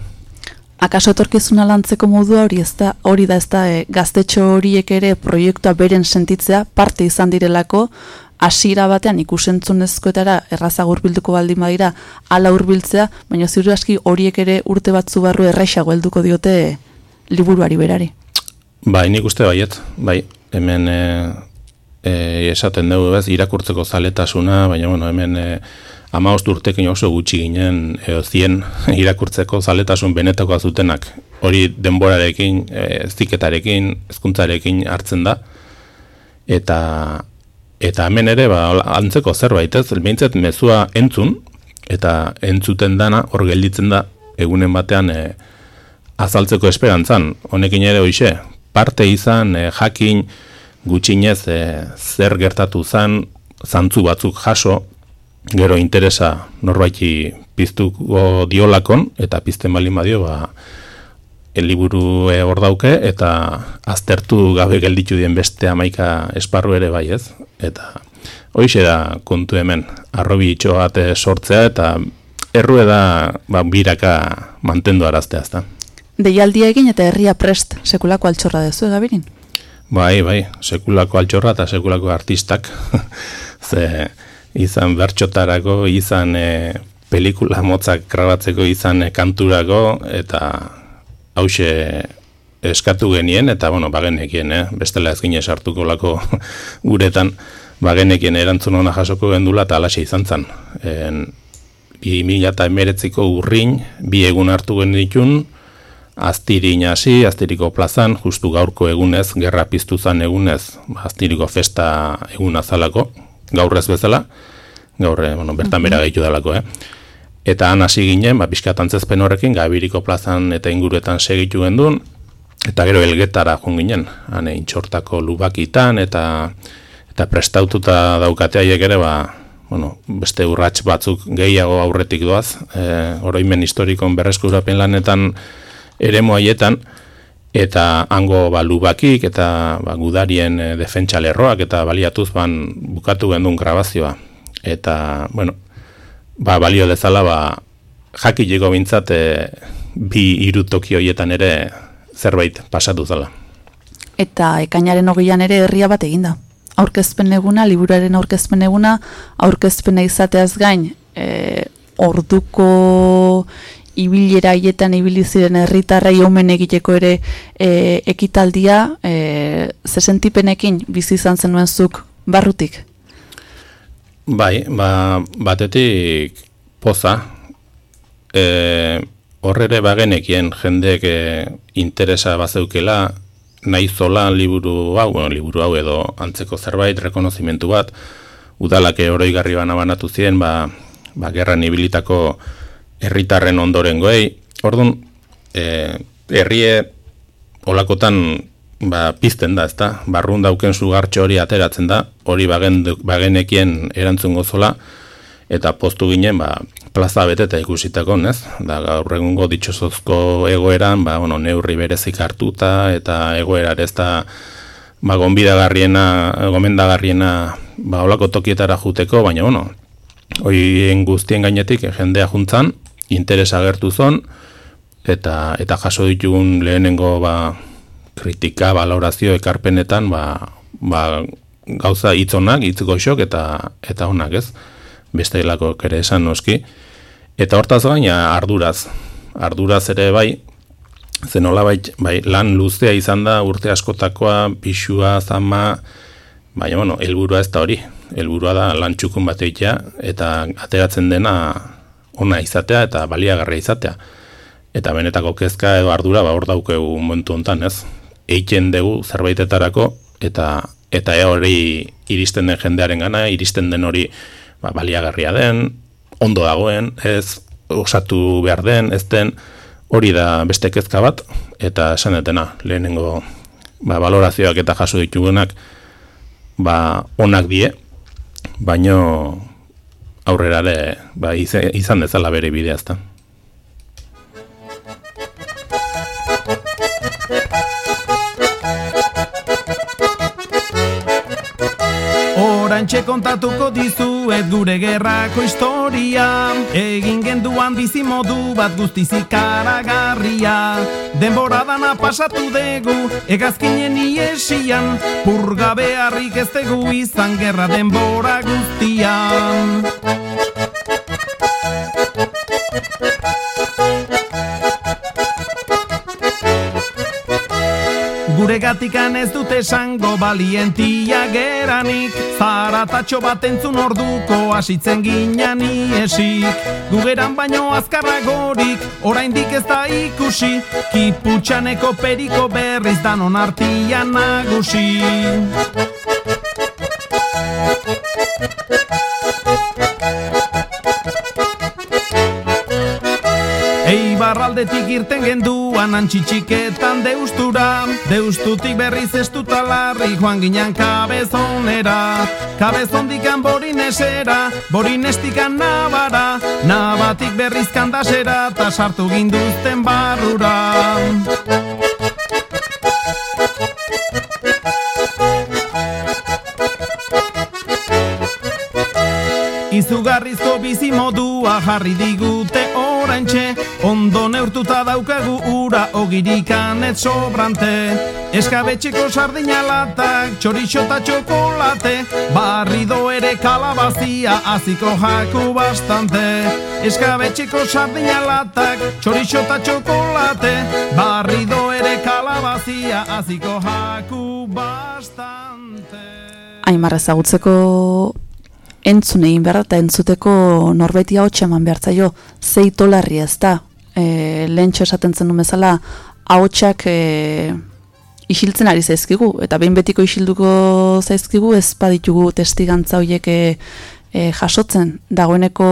akaso etorkizuna lantzeko modua hori ez da, hori da ez da, e, gaztetxo horiek ere proiektua beren sentitzea, parte izan direlako, hasiera batean ikusentzunezkoetara erraza hurbilduko baldin badira hala hurbiltzea, baina ziur aski horiek ere urte batzu barru erraisago helduko diote liburuari berari. Bai, nik uste baiet, bai, hemen e, e, esaten dugu bez, irakurtzeko zaletasuna, baina bueno, hemen e, ama urtekin oso gutxi ginen, edo zien irakurtzeko zaletasun benetako azutenak, hori denborarekin, e, ziketarekin, ezkuntzarekin hartzen da, eta eta hemen ere, ba, antzeko zerbait ez, behintzat mezua entzun, eta entzuten dana, hor gelditzen da, egunen batean e, azaltzeko esperantzan, honekin ere hoxe, parte izan, e, jakin, gutxinez e, zer gertatu zan, zantzu batzuk jaso, gero interesa norbaiti piztuko diolakon, eta pizten bali badio, ba, eliburu hor dauke, eta aztertu gabe gelditu dien beste amaika esparru ere bai ez. Eta hoize da kontu hemen, arrobi itxoate sortzea, eta erru da ba, biraka mantendu araztea ezta. Deialdia egin eta herria prest sekulako altxorra dezu, Gabirin? Bai, bai, sekulako altxorra eta sekulako artistak. Ze, izan bertxotarako, izan e, pelikula motzak grabatzeko, izan e, kanturako, eta hause eskatu genien, eta bueno, bagenekien, eh? bestela ez gine sartuko lako guretan, bagenekien erantzun hona jasoko gendula, eta alaxe izan zen. En, bi mila eta emeretziko urrin, bi egun hartu genitun, Aztirin hasi, Aztiriko plazan, justu gaurko egunez, gerra piztu zan egunez, Aztiriko festa egun azalako, gaurrez bezala, gaur, eh, bueno, bertan bera gehitu dalako, eh? Eta han hasi ginen, ba, pixka tantzezpen horrekin, gabiriko plazan eta inguruetan segitu gendun, eta gero elgetara joan ginen, han egin txortako lubakitan, eta eta prestaututa daukateaiek ere, ba, bueno, beste urrats batzuk gehiago aurretik doaz, e, oroimen historikon berreskurapen lanetan ere moaietan, eta hango ba, lubakik eta ba, gudarien e, defentsa eta baliatuz ban bukatu gendun grabazioa. Eta, bueno, ba, balio dezala, ba, jakileko bintzat e, bi irutoki horietan ere zerbait pasatu zala. Eta ekainaren hogeian ere herria bat eginda. Aurkezpen eguna, liburaren aurkezpen eguna, aurkezpena izateaz gain, e, orduko ibilera hietan ibili ziren herritarrei omen egiteko ere e, ekitaldia e, zesentipenekin bizi izan zenuen zuk barrutik? Bai, ba, batetik poza e, horrere bagenekien jendeek e, interesa bazeukela nahi zola liburu hau, bueno, liburu hau edo antzeko zerbait, rekonozimentu bat udalake oroigarri bana banatu ziren, ba, ba gerran ibilitako herritarren ondorengoei. Orduan, e, herrie olakotan ba, pizten da, ezta? Barrun dauken sugartxo hori ateratzen da, hori bagen, bagenekien erantzun gozola, eta postu ginen, ba, plaza beteta ikusitako, ez? Da, gaur egungo ditxosozko egoeran, ba, bueno, neurri berezik hartuta, eta egoera ez da, ba, gonbidagarriena, gomendagarriena, ba, olako tokietara juteko, baina, bueno, hoien guztien gainetik, jendea juntzan, interesa agertu zon, eta eta jaso ditugun lehenengo ba, kritika, valorazio ekarpenetan, ba, ba, gauza hitzonak, hitz goxok eta eta onak, ez? Beste helako ere esan noski. Eta hortaz gaina arduraz. Arduraz ere bai, zenola bai, bai lan luzea izan da urte askotakoa, pixua, zama, baina, bueno, helburua ez da hori. Helburua da lan txukun bat eta ateratzen dena ona izatea eta baliagarria izatea. Eta benetako kezka edo ardura, ba, hor daukegu momentu hontan, ez? eiken dugu zerbaitetarako eta eta e hori iristen den jendearen gana, iristen den hori ba, baliagarria den, ondo dagoen, ez osatu behar den, ez den hori da beste kezka bat, eta esan etena, lehenengo ba, valorazioak eta jaso ditugunak ba, onak die, baino aurrera ba, izan dezala bere bideazta. Oraintxe kontatuko dizuet gure gerrako historia. Egin genduan bizi modu bat guztiz ikaragarria. Denbora dana pasatu dugu egazkinen iesian. Purga beharrik ez dugu izan gerra denbora guztian Gure gatikan ez dute esango balientia geranik. Zaratatxo bat entzun orduko asitzen ginani esik. Gugeran baino azkarragorik, oraindik ez da ikusi. Kiputxaneko periko berriz danon artian nagusi Eibarraldetik irten genduan antxitxiketan deustura. Deustutik berriz ez larri joan ginen kabezonera. Kabezondikan borinesera, borinestikan nabara. Nabatik berriz kandasera, ta sartu ginduzten barrura. Izugarrizko bizi modua jarri digute oraintxe Ondo neurtuta daukagu ura ogirikan ez sobrante. Eskabetxeko sardina latak, txorixo eta txokolate Barrido ere kalabazia, aziko jaku bastante. Eskabetxeko sardina latak, txorixo eta txokolate Barrido ere kalabazia, aziko jaku bastante. Aimar ezagutzeko entzun egin behar eta entzuteko norbeti hau txeman behar zaio zeitolarri ez da. E, lehen esaten zen bezala haotxak e, isiltzen ari zaizkigu eta behin betiko isilduko zaizkigu ez baditugu testigantza horiek e, e, jasotzen. Dagoeneko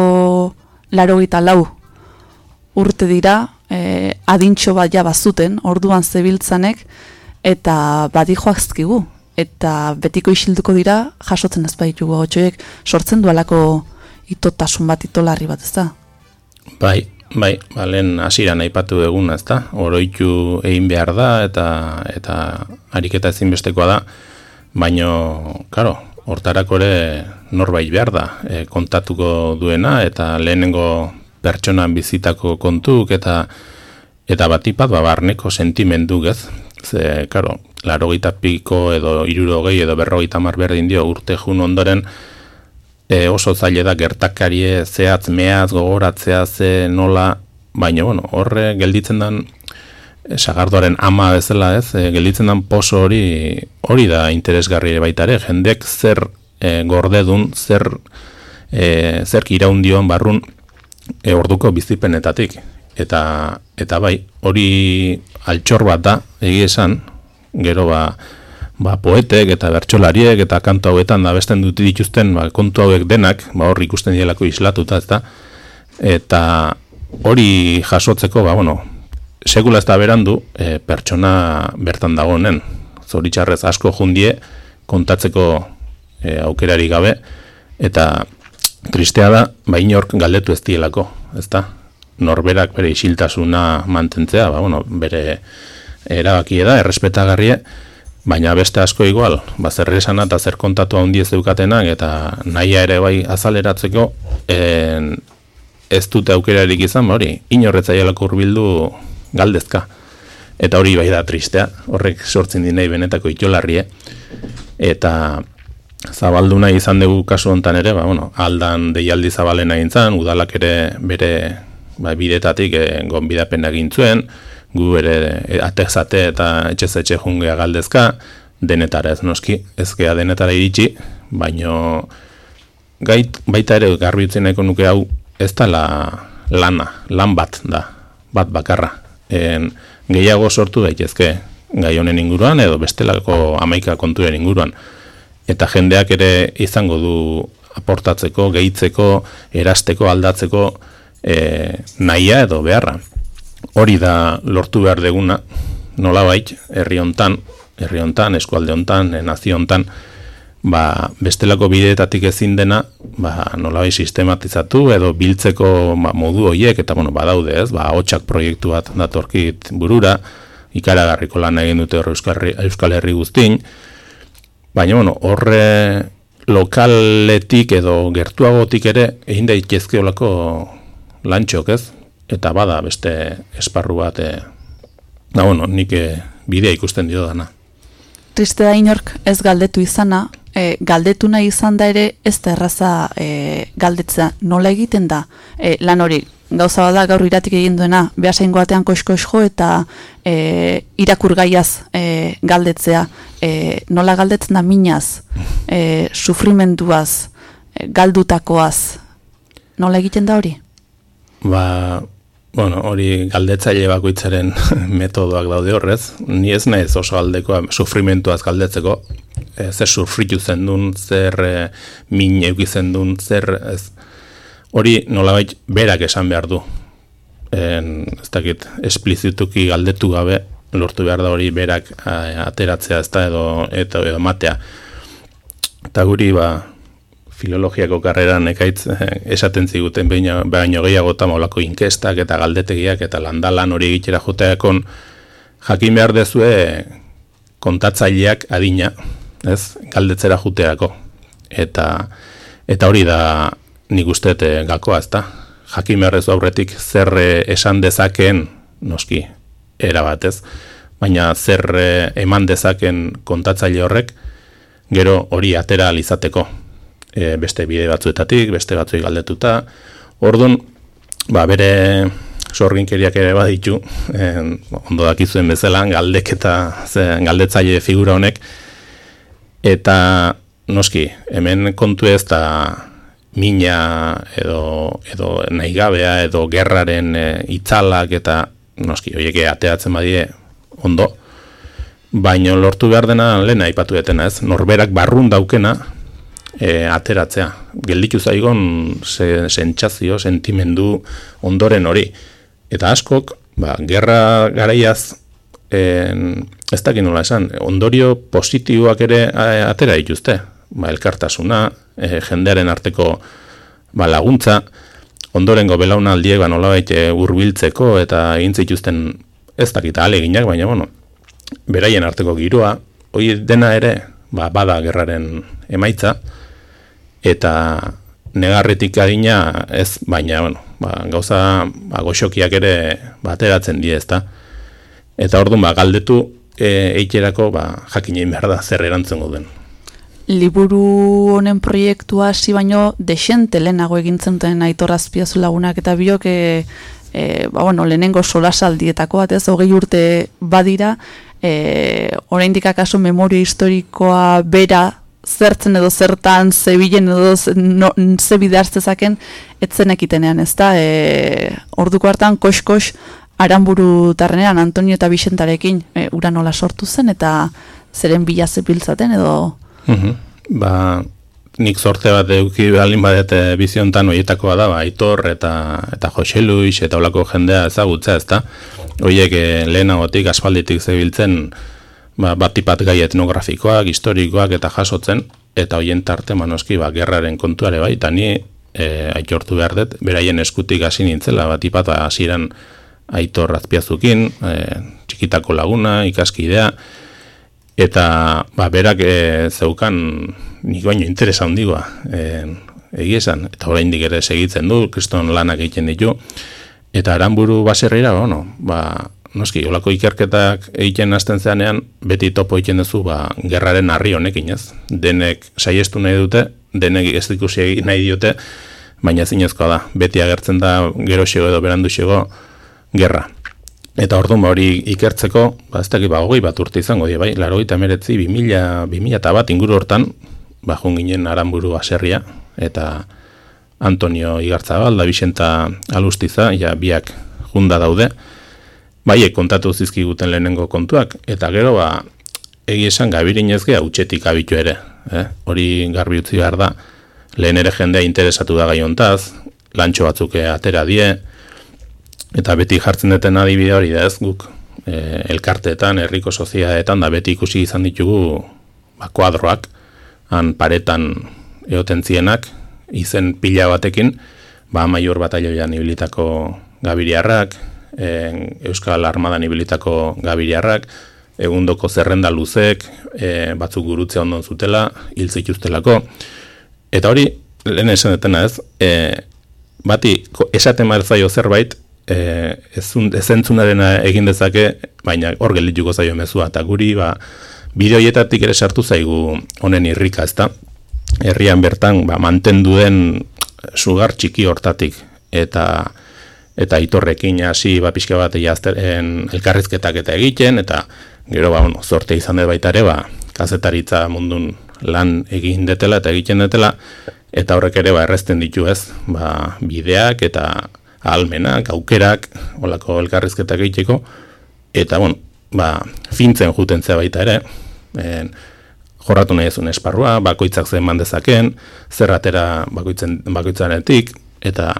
laro gita lau urte dira e, adintxo bat jabazuten orduan zebiltzanek eta badijoazkigu eta betiko isilduko dira jasotzen ez baitugu gotxoek sortzen dualako itotasun bat itolarri bat ez da? Bai, bai, balen hasiran aipatu egun ez da, oroitu egin behar da eta eta ariketa ezinbestekoa da, baino, karo, hortarako ere norbait behar da, e, kontatuko duena eta lehenengo pertsonan bizitako kontuk eta eta batipat babarneko sentimendu ez, ze, karo, larogeita piko edo irurogei edo berrogeita mar berdin dio urte jun ondoren e, oso zaile da gertakarie zehatz mehatz gogoratzea ze nola baina bueno, horre gelditzen den e, sagardoaren ama bezala ez? E, gelditzen den poso hori hori da interesgarri baita ere. Jendek zer e, gordedun zer e, zer iraundioan barrun e, orduko bizipenetatik. Eta eta bai hori altxor bat da egia esan gero ba, ba poetek eta bertsolariek eta kantu hauetan da besten dut dituzten ba, kontu hauek denak, ba hor ikusten dielako islatuta, ezta? Eta hori jasotzeko, ba, bueno, sekula ez da berandu, e, pertsona bertan dagoenen, zoritxarrez asko jundie, kontatzeko e, aukerari gabe, eta tristea da, ba, inork galdetu ez dielako, ez da? Norberak bere isiltasuna mantentzea, ba, bueno, bere erabakie da, errespetagarrie, baina beste asko igual, ba, zer esan eta zer kontatu handi ez dukatenak, eta nahia ere bai azaleratzeko, en, ez dute aukerarik izan, ba, hori, inorretzaialako urbildu galdezka. Eta hori bai da tristea, horrek sortzen dinei benetako itolarrie. Eta zabaldu nahi izan dugu kasu hontan ere, ba, bueno, aldan deialdi zabalena gintzen, udalak ere bere ba, bidetatik e, gonbidapen egin zuen, gu ere atezate eta etxez etxe jungea galdezka, denetara ez noski, ez gea denetara iritsi, baino gait, baita ere garbi utzen nahiko nuke hau ez da la, lana, lan bat da, bat bakarra. En, gehiago sortu daitezke gai honen inguruan edo bestelako amaika kontuen inguruan. Eta jendeak ere izango du aportatzeko, gehitzeko, erasteko, aldatzeko e, nahia edo beharra. Hori da lortu behar deguna, nola bait, herri hontan, herri hontan, eskualde hontan, nazio hontan, ba, bestelako bideetatik ezin dena, ba, nolabait sistematizatu edo biltzeko ba, modu horiek, eta bueno, badaude ez, ba, hotxak proiektu bat datorkit burura, ikaragarriko lan egin dute horre Euskal, Euskal Herri guztin, baina bueno, horre lokaletik edo gertuagotik ere egin daitezke olako lantxok ez, eta bada beste esparru bat, e, na, bueno, nik eh, bidea ikusten dio dana. Triste da inork ez galdetu izana, e, galdetu nahi izan da ere ez da erraza e, galdetza nola egiten da e, lan hori gauza bada gaur iratik egin duena behasain goatean kosko eta e, irakur gaiaz e, galdetzea e, nola galdetzen da minaz e, sufrimenduaz e, galdutakoaz nola egiten da hori? Ba, bueno, hori galdetzaile bakoitzaren metodoak daude horrez, ni ez naiz oso aldekoa sufrimentuaz galdetzeko, e, zer sufritu zen duen, zer e, min eukizen duen, zer ez, hori nolabait berak esan behar du. En, ez dakit, esplizituki galdetu gabe, lortu behar da hori berak ateratzea ez da edo, edo, edo matea. Eta guri, ba, filologiako karreran ekaitz eh, esaten ziguten baino, baino gehiago eta maulako inkestak eta galdetegiak eta landalan hori egitera joteakon jakin behar dezue kontatzaileak adina, ez, galdetzera juteako. Eta, eta hori da nik uste eh, gakoa, ez da. Jakin behar dezu aurretik zer eh, esan dezakeen, noski, erabatez, baina zer eman dezaken kontatzaile horrek, gero hori atera alizateko e, beste bide batzuetatik, beste batzuik galdetuta. Orduan, ba, bere sorginkeriak ere baditu, en, ondo dakizuen bezala, galdek eta ze, galdetzaile figura honek, eta noski, hemen kontu ez da mina edo, edo nahi gabea edo gerraren e, itzalak eta noski, horiek ateatzen badie ondo, baino lortu behar dena lehen aipatu detena ez, norberak barrun daukena, e, ateratzea. Gelditu zaigon se, sentsazio, sentimendu ondoren hori. Eta askok, ba, gerra garaiaz, en, ez dakit nola esan, ondorio positiboak ere atera dituzte. Ba, elkartasuna, e, jendearen arteko ba, laguntza, ondorengo belauna aldiek ba, nola baite urbiltzeko eta egin zituzten ez dakit aleginak, baina bueno, beraien arteko giroa, hoi dena ere, ba, bada gerraren emaitza, eta negarretik adina ez, baina, bueno, ba, gauza ba, goxokiak ere bateratzen die ezta. Eta orduan, ba, galdetu e, eiterako ba, jakinein behar da zer erantzen den. Liburu honen proiektua hasi baino desente lehenago egintzen duten aitor azpiazu lagunak eta biok e, e, ba, bueno, lehenengo solasaldietako bat ez, hogei urte badira, e, oraindik akaso memoria historikoa bera zertzen edo zertan zebilen edo no, ze bidartzezaken etzen ekitenean, ez da? E, orduko hartan kox-kox aranburu tarrenean Antonio eta Bixentarekin e, ura nola sortu zen eta zeren bila zebiltzaten edo... Mhm. Ba, nik sorte bat eduki balin badet e, biziontan horietakoa da, ba, Aitor eta eta Jose Luis eta olako jendea ezagutza, ezta? Horiek e, lehenagotik aspalditik zebiltzen ba, batipat gai etnografikoak, historikoak eta jasotzen, eta hoien tarte manoski ba, gerraren kontuare bai, eta ni e, aitortu behar dut, beraien eskutik hasi nintzela, batipat ba, hasieran aitor razpiazukin, e, txikitako laguna, ikaskidea, eta ba, berak e, zeukan nik baino interesa handigoa e, egizan, eta oraindik ere segitzen du, kriston lanak egiten ditu, eta aranburu baserrera, bueno, ba, noski, olako ikerketak egiten hasten zeanean, beti topo egiten duzu, ba, gerraren harri honekin, ez? Denek saiestu nahi dute, denek ez ikusi nahi diote, baina zinezkoa da, beti agertzen da gero xego edo berandu xego gerra. Eta orduan ba, hori ikertzeko, ba, ez dakit, ba, hogei bat urte izango die, bai, laro eta meretzi, bi mila eta bat inguru hortan, ba, ginen aranburu aserria, eta Antonio Igartzabal, da Bixenta Alustiza, ja, biak junda daude, Bai, kontatu zizkiguten lehenengo kontuak, eta gero, ba, egi esan gabirin ez geha utxetik abitu ere. Eh? Hori garbi utzi behar da, lehen ere jendea interesatu da gaiontaz, lantxo batzuk atera die, eta beti jartzen duten adibide hori da ez guk, e, elkarteetan, herriko soziaetan, da beti ikusi izan ditugu ba, kuadroak, han paretan eoten zienak, izen pila batekin, ba, maior batalioan ibilitako gabiriarrak, en, Euskal Armadan ibilitako gabiriarrak, egundoko zerrenda luzek, e, batzuk gurutze ondon zutela, hil zituztelako. Eta hori, lehen esan detena ez, e, bati, esaten marzaio zerbait, e, ezentzunaren egin dezake, baina hor geldituko zaio mezua, eta guri, ba, bideoietatik ere sartu zaigu honen irrika, ezta? Herrian bertan, ba, mantendu den sugar txiki hortatik, eta eta itorrekin hasi ba pixka bat jazteren elkarrizketak eta egiten eta gero ba bueno, sorte izan dut baita ere ba kazetaritza mundun lan egin detela eta egiten detela. Eta horrek ere ba errezten ditu ez? Ba, bideak eta almenak, aukerak olako elkarrizketak egiteko. Eta bueno, ba, fintzen juten zea baita ere en, jorratu nahi ezun esparrua, bakoitzak zen mandezaken, zerratera bakoitzen, bakoitzanetik, eta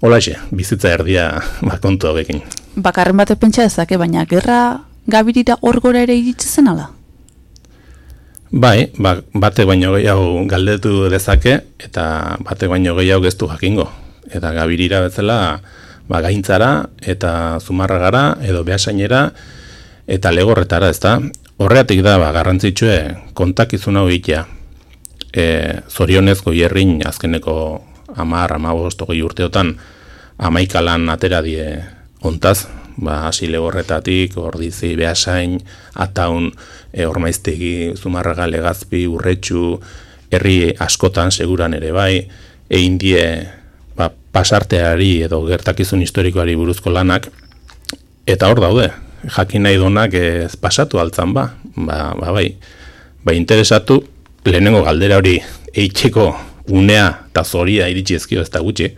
Holaxe, bizitza erdia ba, kontu hauekin. Bakarren bate pentsa ezake, baina gerra gabirira hor gora ere iritsi zen ala? Bai, ba, bate baino gehiago galdetu dezake, eta bate baino gehiago geztu jakingo. Eta gabirira bezala, ba, gaintzara, eta zumarra gara, edo behasainera, eta legorretara, ezta? Horreatik da, ba, garrantzitsue, kontakizun hau egitea. E, zorionezko hierrin azkeneko amar, amabost, ogei urteotan, amaikalan atera die ontaz, ba, asile horretatik, ordizi, behasain, ataun, e, ormaiztegi, zumarraga, legazpi, urretxu, herri askotan, seguran ere bai, egin die ba, pasarteari edo gertakizun historikoari buruzko lanak, eta hor daude, jakin nahi donak ez pasatu altzan ba, ba, ba bai, ba interesatu, lehenengo galdera hori eitzeko unea eta zoria iritsi ezkio ez da gutxi,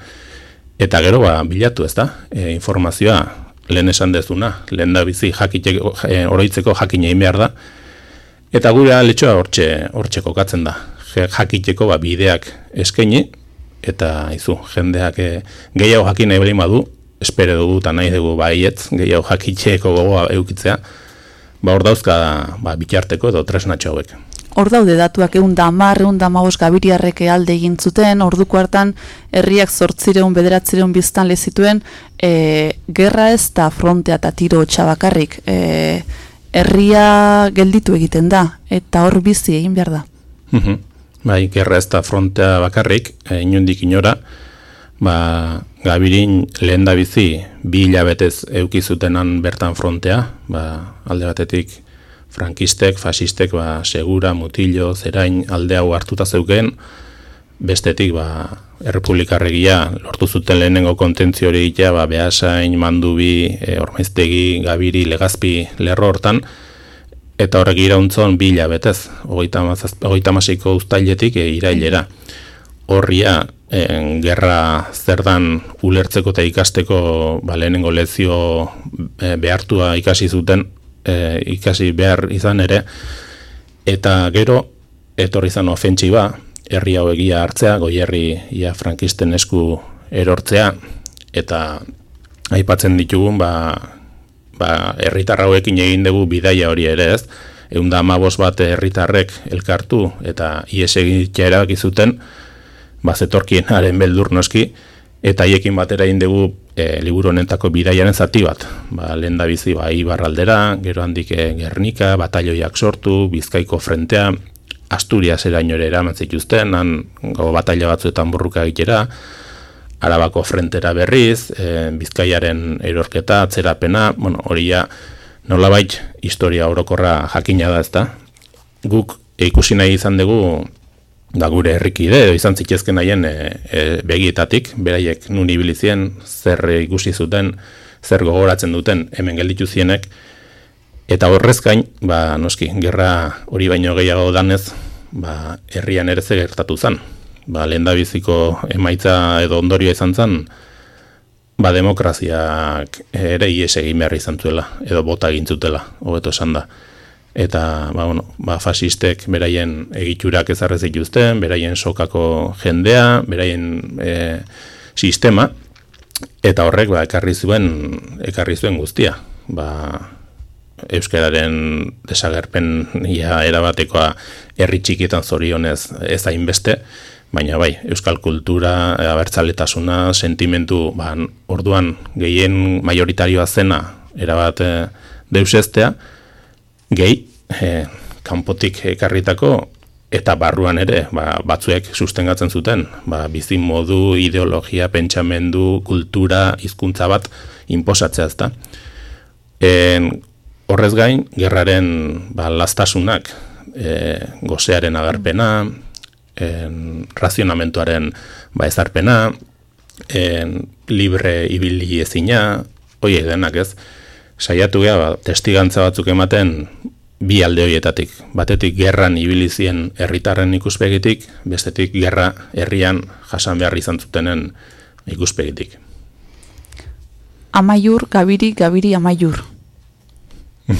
eta gero ba, bilatu ez da, e, informazioa lehen esan dezuna, lehen da bizi jakiteko, e, oroitzeko jakin egin behar da, eta gure aletxoa hortxe, hortxe kokatzen da, jakiteko ba, bideak eskaini, eta izu, jendeak e, gehiago jakin nahi bali du, espere dugu eta nahi dugu baietz, gehiago jakiteko gogoa eukitzea, ba hor dauzka ba, bitarteko edo tresnatxo hauek. Hor daude datuak egun da amar, egun da maus gabiriarreke alde egin zuten, orduko hartan herriak zortzireun, bederatzireun biztan lezituen, e, gerra ez da frontea eta tiro txabakarrik, e, herria gelditu egiten da, eta hor bizi egin behar da. Mhm. bai, gerra ez da frontea bakarrik, e, inundik inora, ba, gabirin lehen da bizi, bi hilabetez eukizutenan bertan frontea, ba, alde batetik, frankistek, fasistek, ba, segura, mutillo, zerain alde hau hartuta zeuken, bestetik, ba, errepublikarregia lortu zuten lehenengo kontentzio hori egitea, ba, behasain, mandubi, e, ormaiztegi, gabiri, legazpi, lerro hortan, eta horrek irauntzon bila betez, hogeita masiko ustailetik e, irailera. Horria, en, gerra zerdan ulertzeko eta ikasteko ba, lehenengo lezio e, behartua ikasi zuten e, ikasi behar izan ere, eta gero, etorri izan ofentsiba, herri hau egia hartzea, goierri ia frankisten esku erortzea, eta aipatzen ditugun, ba, ba, herritar hauekin egin dugu bidaia hori ere ez, egun da amabos bat herritarrek elkartu eta ies egitea erabaki zuten, ba, zetorkien haren beldur noski, eta haiekin batera egin dugu e, liburu honetako bidaiaren zati bat. Ba, lehen da bizi, ba, Ibarraldera, gero handik e, Gernika, batalioiak sortu, Bizkaiko frentea, Asturias erainore eraman zituzten, han gau bataila batzuetan burruka egitera, Arabako frentera berriz, e, Bizkaiaren erorketa, atzerapena, bueno, hori ja, nolabait historia orokorra jakina da, ezta? Guk ikusi nahi izan dugu da gure herrikide edo izan zitzezken haien e, e, begietatik, beraiek nun ibilizien, zer ikusi zuten, zer gogoratzen duten hemen gelditu zienek, eta horrez gain, ba, noski, gerra hori baino gehiago danez, ba, herrian ere ze gertatu zen. Ba, lehen biziko emaitza edo ondorio izan zen, ba, demokraziak ere ies egin behar izan zuela, edo bota egin zutela, hobeto esan da eta ba, bueno, ba, fasistek beraien egiturak ezarrez dituzten, beraien sokako jendea, beraien e, sistema, eta horrek ba, ekarri zuen ekarri zuen guztia. Ba, Euskararen desagerpen ia erabatekoa herri txikietan zorionez ez hainbeste, baina bai, euskal kultura, abertzaletasuna, sentimentu, ba, orduan gehien majoritarioa zena erabat e, deusestea, gehi, e, kanpotik ekarritako eta barruan ere, ba, batzuek sustengatzen zuten, ba, bizin modu, ideologia, pentsamendu, kultura, hizkuntza bat inposatzea ezta. En, horrez gain, gerraren ba, lastasunak, e, gozearen agarpena, en, razionamentuaren ba, ezarpena, en, libre ibili ezina, hoi denak ez, saiatu geha, ba, testigantza batzuk ematen bi alde horietatik. Batetik gerran ibilizien herritarren ikuspegitik, bestetik gerra herrian jasan behar izan zutenen ikuspegitik. Amaiur, gabiri, gabiri, amaiur.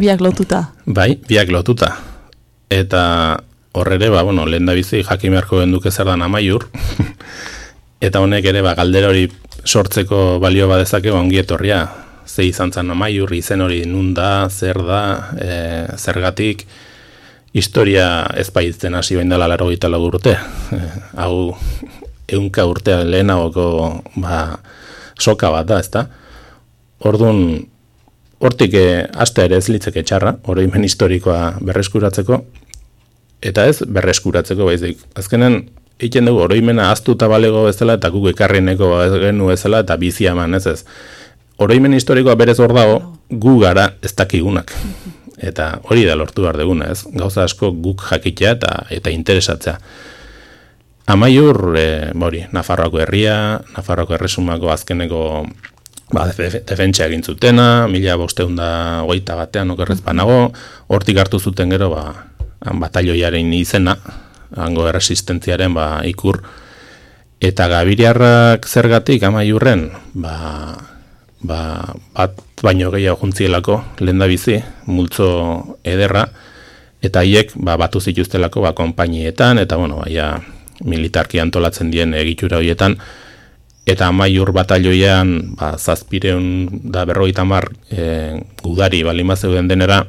biak lotuta. Bai, biak lotuta. Eta horrere, ba, bueno, lehen da bizi jakimerko genduke zer dan amaiur. Eta honek ere, ba, galdera hori sortzeko balio badezake, ba, ongi etorria, ze izan zen amaiur, izen hori nun da, zer da, e, zergatik, historia ez baitzen hasi bain dela laro gita urte. E, hau, eunka urtea lehenagoko ba, soka bat da, ezta? Orduan, hortik e, aste ere ez litzeke txarra, oroimen historikoa berreskuratzeko, eta ez berreskuratzeko baizik. Azkenen, egiten dugu, oroimena aztuta balego bezala, eta guk ekarrineko genu bezala, eta bizia eman, ez ez oroimen historikoa berez hor dago, gu gara ez dakigunak. Eta hori da lortu behar deguna, ez? Gauza asko guk jakitea eta eta interesatzea. Amaiur, e, hori, Nafarroako herria, Nafarroako erresumako azkeneko ba, defentsa egin zutena, mila bosteun da goita batean okerrez panago, hortik hartu zuten gero, ba, batalioiaren izena, hango erresistentziaren ba, ikur, eta gabiriarrak zergatik amaiurren, ba, ba, bat baino gehiago juntzielako lehen bizi, multzo ederra, eta hiek ba, batu zituztelako ba, konpainietan, eta bueno, baia, militarki antolatzen dien egitura horietan, eta amaiur batalioian ba, zazpireun da berrogeita mar e, gudari balima zeuden denera,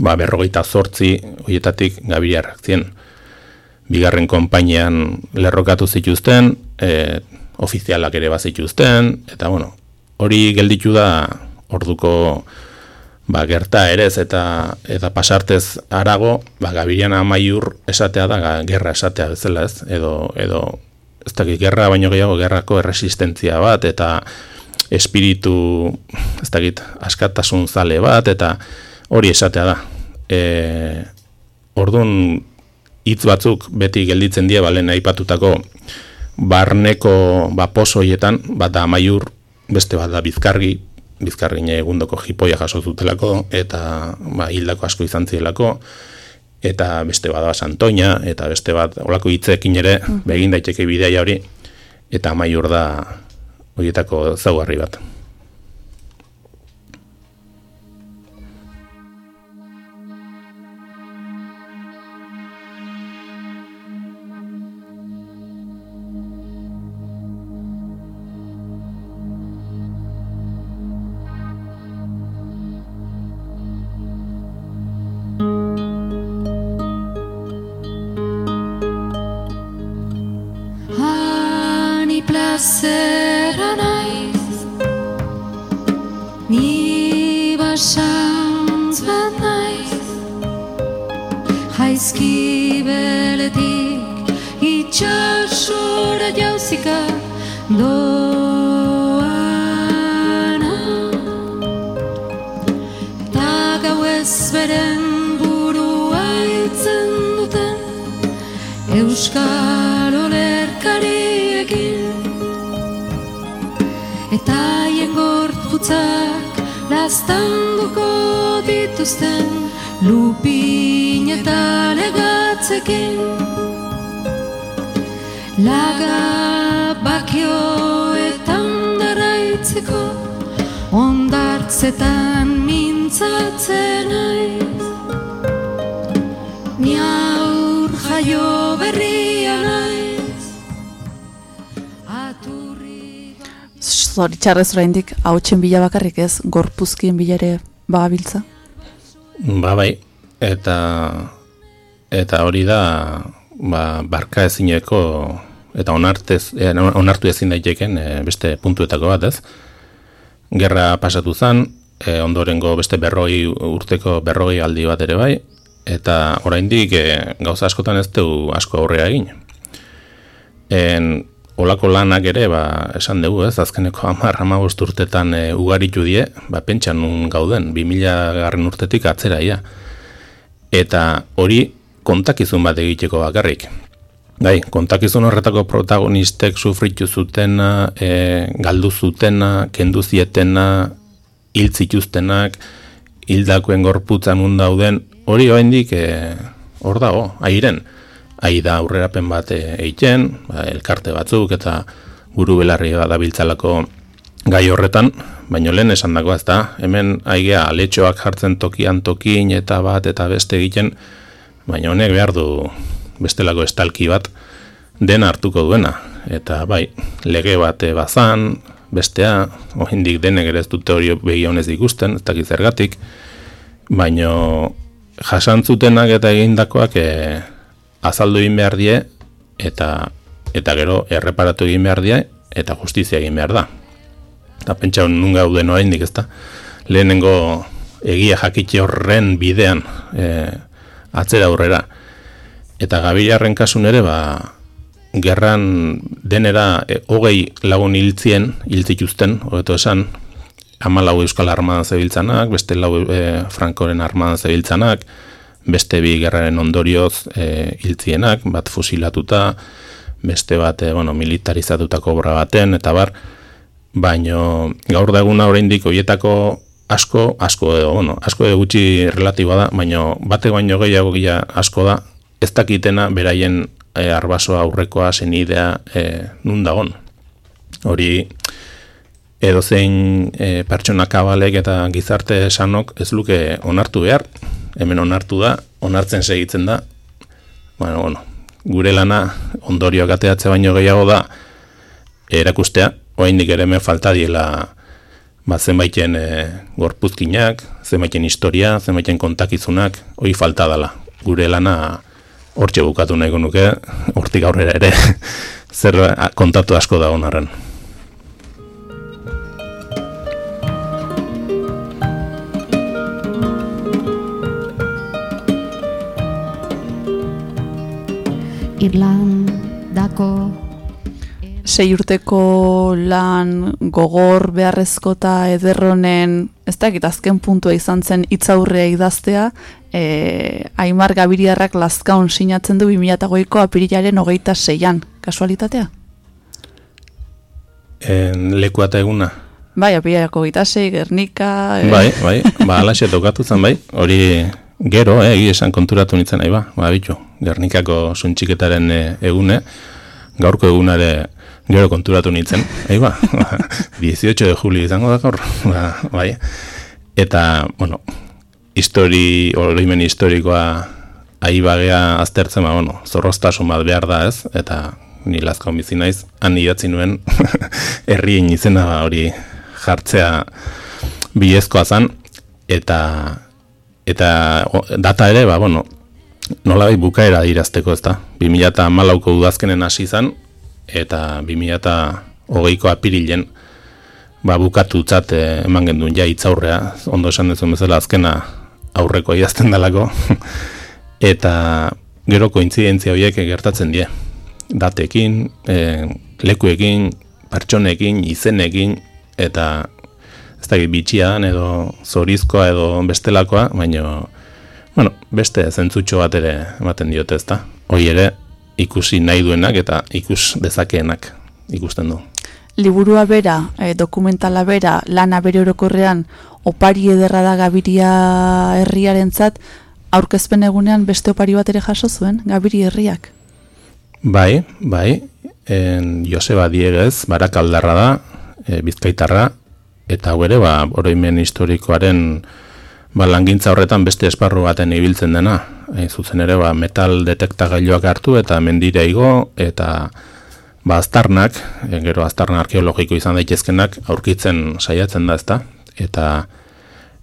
ba, berrogeita zortzi horietatik gabiriarrak zien. Bigarren konpainian lerrokatu zituzten, e, ofizialak ere bazituzten, eta bueno, hori gelditu da orduko ba, gerta erez eta eta pasartez arago, ba, gabirian amaiur esatea da, gerra esatea bezala ez, edo, edo ez dakit, gerra baino gehiago gerrako erresistentzia bat, eta espiritu, ez dakit, askatasun zale bat, eta hori esatea da. E, orduan, hitz batzuk beti gelditzen die, balen aipatutako, barneko ba, posoietan, bat da amaiur beste bat da bizkargi, bizkargine egundoko jipoia jaso zutelako, eta ba, hildako asko izan zielako, eta beste bat da Santoña, eta beste bat olako hitzekin ere, mm. begin daiteke bidea hori, eta maiur da horietako zaugarri bat. Itxasora jauzika doana. Eta gau ez beren burua itzen duten euskal olerkariekin eta hien gorputzak lastanduko dituzten lupin eta legatzekin laga bakioetan daraitzeko ondartzetan mintzatzen naiz ni aur jaio berria naiz aturri Zoritxarrez oraindik hautsen bila bakarrik ez, gorpuzkien bila ere bagabiltza. Ba bai, eta eta hori da ba, barka ezineko eta onartez, eh, onartu ezin daiteken eh, beste puntuetako bat ez. Gerra pasatu zen, eh, ondorengo beste berroi urteko berroi aldi bat ere bai, eta oraindik eh, gauza askotan ez du asko aurrea egin. En, olako lanak ere, ba, esan dugu ez, azkeneko hamar hamabost urtetan e, ugaritu die, ba, pentsa nun gauden, 2000 garren urtetik atzera ia. Eta hori kontakizun bat egiteko bakarrik. Bai, kontakizun horretako protagonistek sufritu zutena, e, galdu zutena, kendu zietena, hil zituztenak, hildakoen gorputzan nun dauden, hori oraindik e, hor dago, airen. Ai da aurrerapen bat e, egiten, ba, elkarte batzuk eta buru belarri dabiltzalako gai horretan, baino lehen esan dago ez da, hemen aigea aletxoak jartzen tokian tokin eta bat eta beste egiten, baina honek behar du bestelako estalki bat den hartuko duena. Eta bai, lege bat bazan, bestea, ohindik denek ere ez dute hori begi honez ikusten, ez dakit zergatik, baino jasantzutenak eta egindakoak e, azaldu egin behar die, eta, eta gero erreparatu egin behar die, eta justizia egin behar da. Eta pentsa nun gauden oraindik ez da. Lehenengo egia jakitxe horren bidean e, atzera aurrera. Eta gabilarren kasun ere, ba, gerran denera e, hogei lagun hiltzien, hiltzituzten, hobeto esan, ama lau euskal armadan zebiltzanak, beste lau e, frankoren armadan zebiltzanak, beste bi gerraren ondorioz e, hiltzienak, bat fusilatuta, beste bat, e, bueno, militarizatutako obra baten, eta bar, baino gaur da eguna oraindik hoietako asko, asko edo, bueno, asko edo gutxi relatiboa da, baino bate baino gehiago gila asko da, ez dakitena beraien e, arbasoa aurrekoa zenidea e, nun dagon. Hori edo zein e, pertsona kabalek eta gizarte esanok ez luke onartu behar, hemen onartu da, onartzen segitzen da, bueno, bueno, gure lana ondorioak ateatze baino gehiago da, erakustea, oraindik ere hemen falta diela ba, zenbaiten e, gorpuzkinak, zenbaiten historia, zenbaiten kontakizunak, hori falta dela. Gure lana hortxe bukatu nahiko nuke, hortik aurrera ere, zer kontatu asko da honarren. Irlandako sei urteko lan gogor beharrezko eta ederronen, ez dakit azken puntua izan zen itzaurrea idaztea, e, Aimar Gabiriarrak lazkaun sinatzen du 2008ko apirilaren hogeita seian, kasualitatea? En, leku eta eguna. Bai, apirilako hogeita sei, Gernika... E... Bai, bai, ba, alaxe tokatu zen, bai, hori gero, eh, esan konturatu nintzen nahi, ba, ba, bitu, Gernikako suntxiketaren e, egune, gaurko egunare gero konturatu nintzen, bai ba, 18 de julio izango da gaur, ba, bai, eta, bueno, histori, oroimen historikoa ahi bagea aztertzen, ba, bueno, zorroztasun bat behar da ez, eta ni lazko bizi naiz, han idatzi nuen herrien izena hori jartzea bilezkoa zan, eta eta data ere, ba, bueno, nola bai bukaera irazteko ez da. 2008ko udazkenen hasi izan, eta 2008ko apirilen ba, bukatu tzat eh, eman gendun ja itzaurrea, ondo esan dezun bezala azkena aurreko idazten dalako. eta gero kointzidentzia horiek gertatzen die. Datekin, e, lekuekin, pertsonekin, izenekin, eta ez da bitxia dan edo zorizkoa edo bestelakoa, baina bueno, beste zentzutxo bat ere ematen diote ez da. Hoi ere ikusi nahi duenak eta ikus dezakeenak ikusten du. Liburua bera, e, dokumentala bera, lana bere orokorrean, opari ederra da gabiria herriarentzat, aurkezpen egunean beste opari bat ere jaso zuen, gabiri herriak. Bai, bai, en Joseba Diegez, barakaldarra da, e, bizkaitarra, eta hau ere, ba, oroimen historikoaren ba, langintza horretan beste esparru baten ibiltzen dena. Hain zuzen ere, ba, metal detektagailuak hartu eta mendire igo, eta ba, aztarnak, e, gero aztarna arkeologiko izan daitezkenak, aurkitzen saiatzen da ezta, eta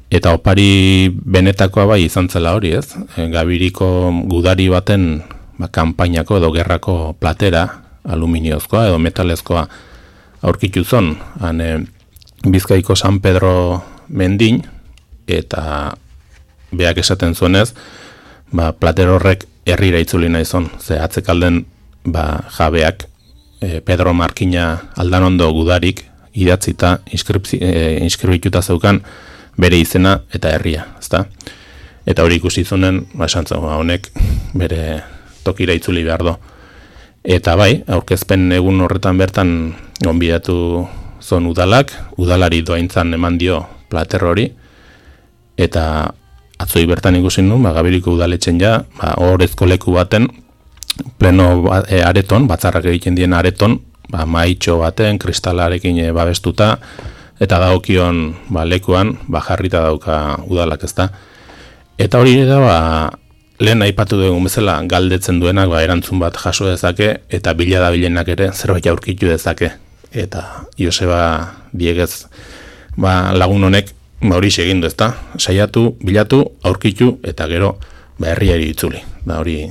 eta opari benetakoa bai izan zela hori ez, e, gabiriko gudari baten ba, kanpainako edo gerrako platera, aluminiozkoa edo metalezkoa aurkitu zon, han Bizkaiko San Pedro mendin, eta beak esaten zuenez, ba, plater horrek herrira itzuli nahi zon, ze atzekalden ba, jabeak e, Pedro Markina aldanondo gudarik idatzita e, inskribituta zeukan bere izena eta herria, ezta? Eta hori ikusi zunen, ba, ba, honek bere tokira itzuli behar do. Eta bai, aurkezpen egun horretan bertan gonbidatu zon udalak, udalari doaintzan eman dio plater hori, eta atzoi bertan ikusi nuen, ba, gabiriko udaletxen ja, ba, horrezko leku baten, pleno ba, e, areton, batzarrak egiten dien areton, ba, maitxo baten, kristalarekin e, babestuta, eta dagokion ba, lekuan, ba, jarrita dauka udalak ezta. Eta hori da, ba, lehen aipatu dugun bezala galdetzen duenak ba, erantzun bat jaso dezake, eta bila da bilenak ere zerbait aurkitu dezake. Eta Joseba diegez ba, lagun honek ba, hori segindu ezta, saiatu, bilatu, aurkitu, eta gero ba, herriari itzuli. Da hori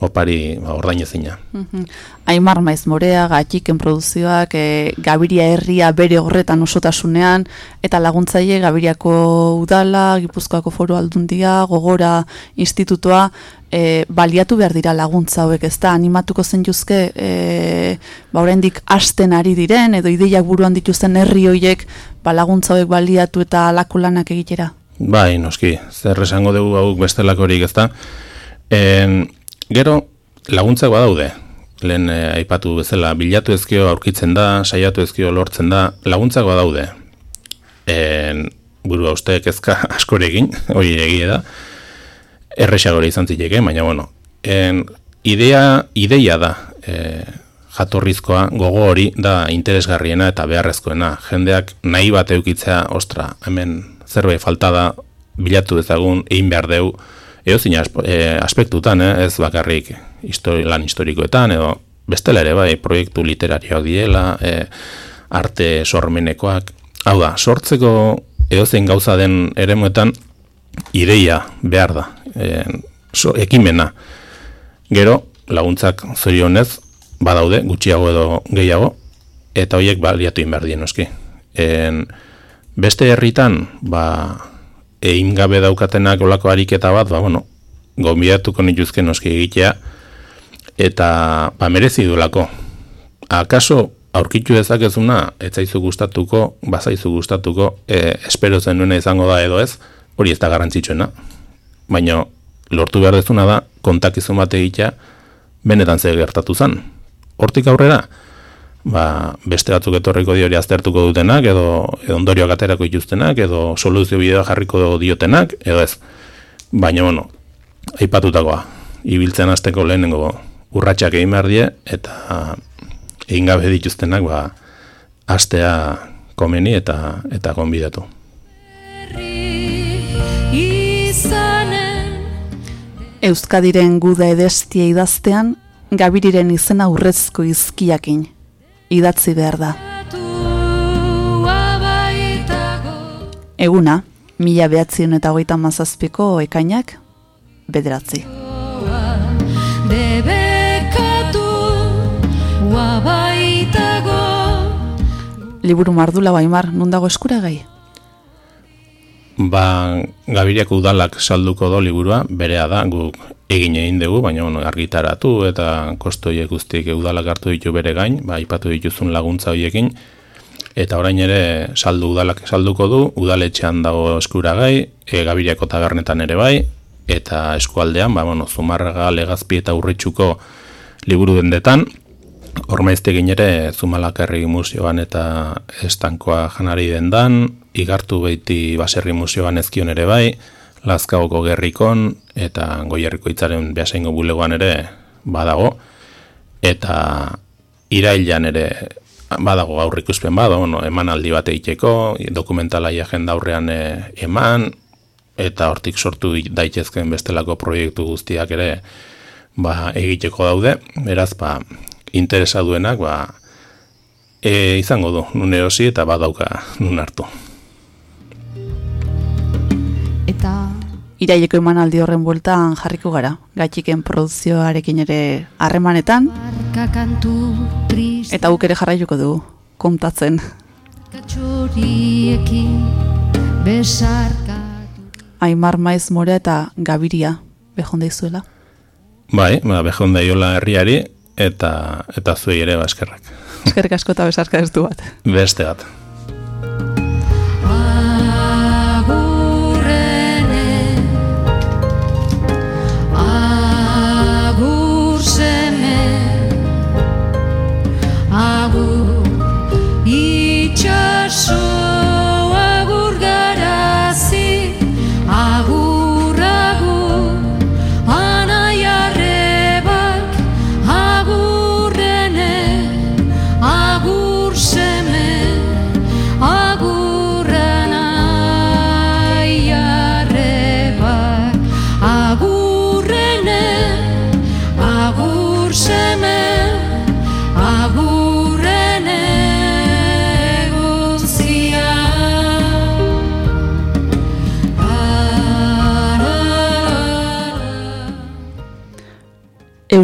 opari ba, ordainezina. Mhm. Aimar maiz morea, gatxiken produzioak, e, Gabiria herria bere horretan osotasunean, eta laguntzaile Gabiriako udala, Gipuzkoako foro aldundia, gogora institutoa, e, baliatu behar dira laguntza hauek ez da, animatuko zen juzke, e, ba oraindik hasten ari diren, edo ideiak buruan dituzten herri hoiek, ba laguntza hauek baliatu eta alako lanak egitera. Bai, noski, zer esango dugu hau bestelakorik ez da. En, Gero, laguntzak badaude, lehen eh, aipatu bezala, bilatu ezkio aurkitzen da, saiatu ezkio lortzen da, laguntzak badaude. En, burua uste kezka askorekin, hori egie da, errexagore izan zileke, baina bueno, en, idea, ideia da, e, jatorrizkoa, gogo hori da interesgarriena eta beharrezkoena. Jendeak nahi bat eukitzea, ostra, hemen zerbait falta da, bilatu ezagun, egin behar deu, Eo zina eh, aspektutan, eh, ez bakarrik histori, lan historikoetan, edo bestela ere bai, proiektu literarioak diela, eh, arte sormenekoak. Hau da, sortzeko edo gauza den eremuetan, ideia behar da, eh, so, ekimena. Gero, laguntzak zorionez, badaude, gutxiago edo gehiago, eta horiek baliatu inberdien, oski. En, beste herritan, ba, egin gabe daukatenak olako ariketa bat, ba, bueno, gombiatuko nituzke noski egitea, eta ba, merezi lako. Akaso, aurkitu dezakezuna, etzaizu gustatuko, bazaizu gustatuko, e, espero zen nuena izango da edo ez, hori ez da garrantzitsuena. Baina, lortu behar dezuna da, kontakizun bat egitea, benetan ze gertatu zen. Hortik aurrera, ba, beste batzuk etorriko di hori aztertuko dutenak, edo, edo ondorioak aterako ituztenak, edo soluzio bideoa jarriko diotenak, edo ez. Baina, bueno, aipatutakoa, ibiltzen hasteko lehenengo urratsak egin behar die, eta egin gabe dituztenak, ba, astea komeni eta eta konbidatu. Euskadiren guda edestia idaztean, Gabiriren izena urrezko izkiakin idatzi behar da. Eguna, mila behatzen eta hogeita mazazpiko ekainak, bederatzi. Liburu mardula baimar, nundago eskuragai? Ba, Gabiriako udalak salduko do liburua, berea da, guk egin egin dugu, baina bueno, argitaratu eta kosto horiek guztiek udalak hartu ditu bere gain, ba, ipatu dituzun laguntza horiekin, eta orain ere saldu udalak salduko du, udaletxean dago eskuragai, e, gabiriako tabernetan ere bai, eta eskualdean, ba, bueno, zumarraga, legazpi eta urritxuko liburu dendetan, Ormaiztegin ere Zumalak herri museoan eta estankoa janari dendan, igartu beiti baserri museoan ezkion ere bai, Lazkaoko gerrikon eta goierriko itzaren behasaingo bulegoan ere badago, eta irailan ere badago aurrikuspen bado, bueno, eman aldi bat egiteko, dokumentalai agenda aurrean eh, eman, eta hortik sortu daitezken bestelako proiektu guztiak ere ba, egiteko daude, beraz, ba, interesa duenak, ba, e, izango du, nun erosi eta badauka nun hartu. Iraileko emanaldi horren bueltan jarriko gara. Gaitxiken produzioarekin ere harremanetan, eta guk ere jarraituko dugu, kontatzen. Aimar Maiz Morea eta Gabiria behonda izuela. Bai, ba, behonda iola herriari, eta eta zuei ere baskerrak. Eskerrik asko eta besarka ez du bat. Beste bat.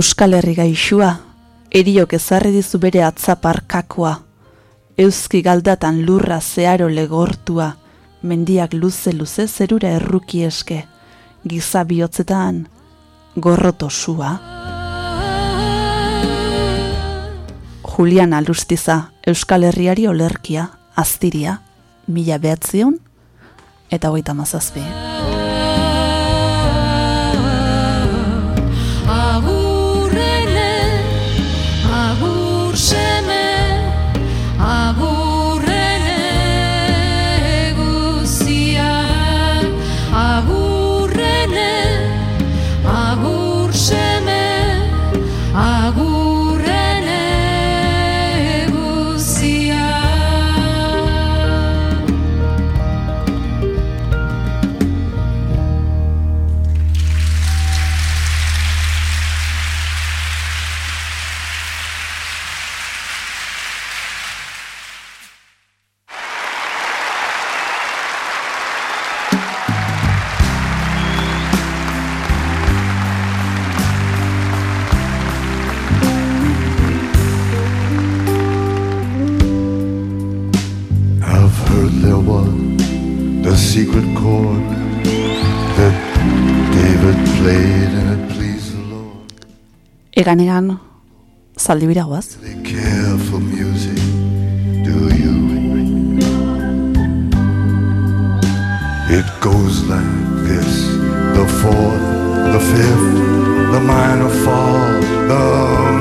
Euskal Herri gaixua, eriok ezarri dizu bere atzaparkakoa. Euski galdatan lurra zeharo legortua, mendiak luze-luze zerura erruki eske, giza bihotzetan gorroto sua. Julian Alustiza, Euskal Herriari olerkia, aztiria, mila behatzion, eta hogeita mazazpi. Secret chord that David played and it pleased the Lord. Egan-egan, zaldi biragoaz. They care for music, do you? It goes like this the fourth, the fifth, the minor fall, the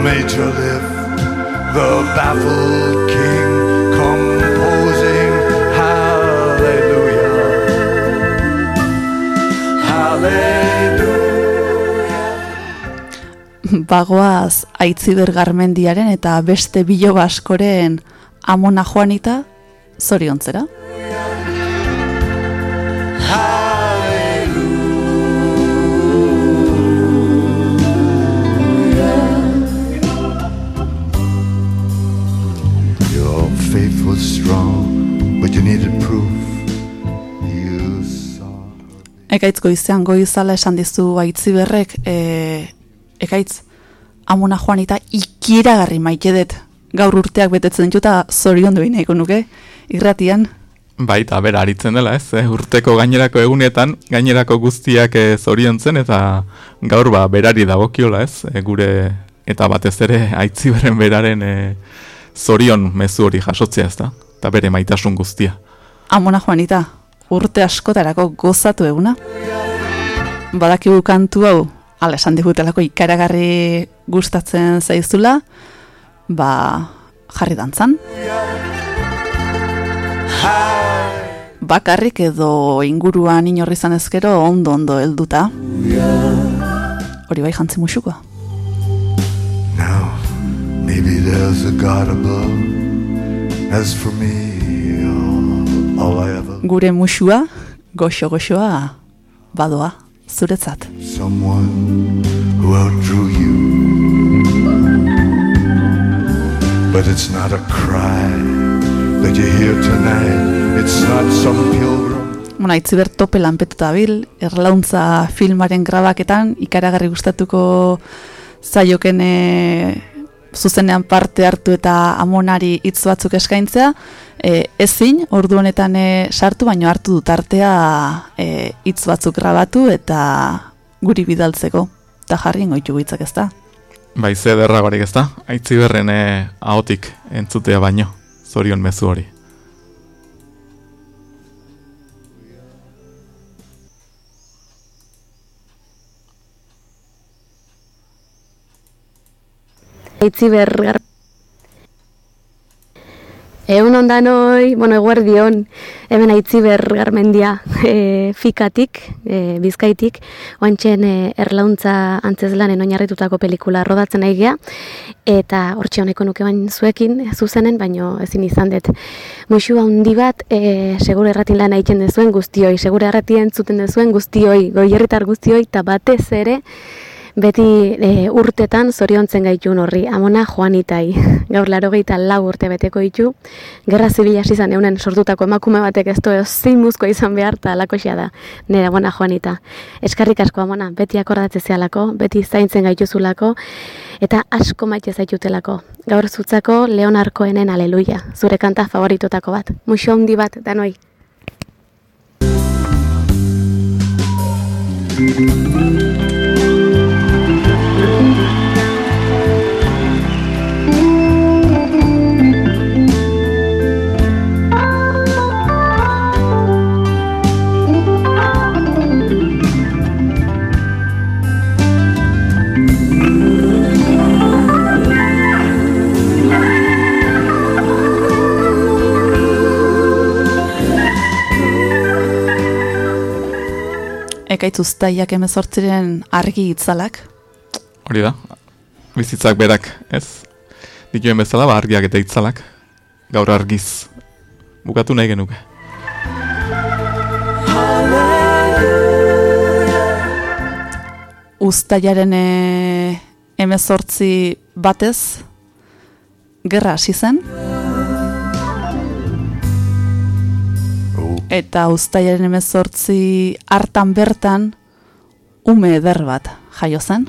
major lift, the baffled Bagoaz Aitziber Garmendiaren eta beste biloba askoren Amona Juanita zoriontzera. Your faith was strong, but you needed proof. Ekaitz goizean goizala esan dizu Aitziberrek, e, ekaitz, Amona Juanita ikiragarri maite dut. Gaur urteak betetzen ditu eta zorion du nahiko nuke, irratian. Baita, bera, aritzen dela, ez? eh, urteko gainerako egunetan, gainerako guztiak eh, zoriontzen, eta gaur ba, berari dagokiola, ez? Eh, gure, eta batez ere, aitziberen beraren eh, zorion mezu hori jasotzea, ez da? Eta bere maitasun guztia. Amona Juanita, urte askotarako gozatu eguna. Badakigu kantu hau, ala esan digutelako ikaragarri gustatzen zaizula, ba, jarri dantzan. Bakarrik edo inguruan inorri izan ezkero ondo ondo helduta. Hori bai jantzi musukoa. Now, maybe there's a God above. As for me, all, all I ever Gure musua, goxo-goxoa, badoa, zuretzat. someone who outdrew you. But it's not a cry that you hear tonight. It's not some pilgrim. Bona, itziber tope lanpetuta bil, erlauntza filmaren grabaketan, ikaragarri gustatuko zaioken e, zuzenean parte hartu eta amonari hitz batzuk eskaintzea, e, ezin, ordu honetan e, sartu, baino hartu dut artea e, hitz batzuk grabatu eta guri bidaltzeko. Eta jarri ingoitu hitzak ez da. Bai, ze derra barik ez da? Aitziberren eh, ahotik entzutea baino, zorion mezu hori. Aitziber gar... Egun ondan hoi, bueno, eguerdion, hemen aitziber garmendia e, fikatik, e, bizkaitik, oantxen e, erlauntza antzeslanen oinarritutako pelikula rodatzen nahi gea, eta hortxe honeko nuke bain zuekin, zuzenen, baino ezin izan dut. Muxu handi bat, e, segure erratin lan egiten dezuen guztioi, segure erratien entzuten dezuen guztioi, goierritar guztioi, eta batez ere, beti e, urtetan zoriontzen gaitun horri, amona Juanitai. Gaur laro lau urte beteko ditu, gerra zibila hasi zan eunen sortutako emakume batek ez du zein izan behar eta alakoxea da, nire amona Juanita. Eskarrik asko amona, beti akordatze zealako, beti zaintzen gaituzulako, eta asko maite zaitutelako. Gaur zutzako Leonarkoenen aleluia, zure kanta favoritotako bat. Muxo handi bat, danoi. Ekaitz uztaiak emezortziren argi itzalak, Hori da, bizitzak berak, ez? Dituen bezala, ba, argiak eta itzalak, gaur argiz, bukatu nahi genuke. uztailaren e, emezortzi batez, gerra hasi zen. Eta uztailaren emezortzi hartan bertan, ume eder bat jaio zen.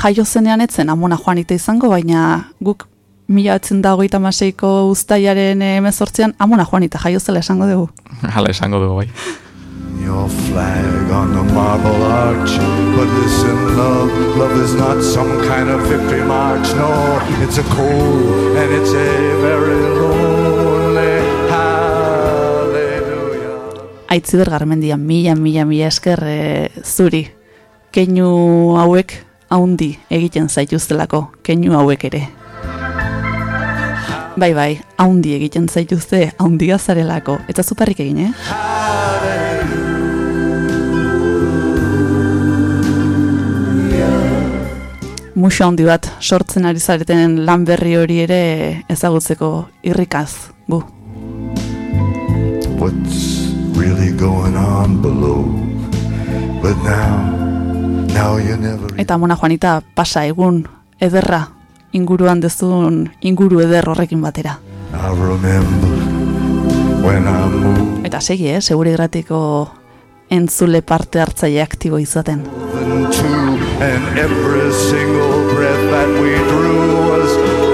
Jaio zenean etzen amona joanita izango, baina guk mila etzen da hogeita maseiko uztailaren emezortzian amona joanita jaio zela esango dugu. Hala esango dugu bai. Your flag on the marble arch. But listen, love, love is not some kind of victory march. No, it's a cold and it's a very lonely Aitziber garmendia mila, mila, mila esker e, zuri. Keinu hauek haundi egiten zaituztelako, keinu hauek ere. Bai, bai, haundi egiten zaituzte, haundia zarelako. Eta zuparrik egin, eh? Muxo handi bat sortzen ari zareten lan berri hori ere ezagutzeko irrikaz gu. What's really going on below? But now, now you never Eta Mona Juanita pasa egun ederra inguruan dezun inguru eder horrekin batera. I remember when I moved Eta segi, eh, segure gratiko entzule parte hartzaile aktibo izaten. into and every single breath that we drew was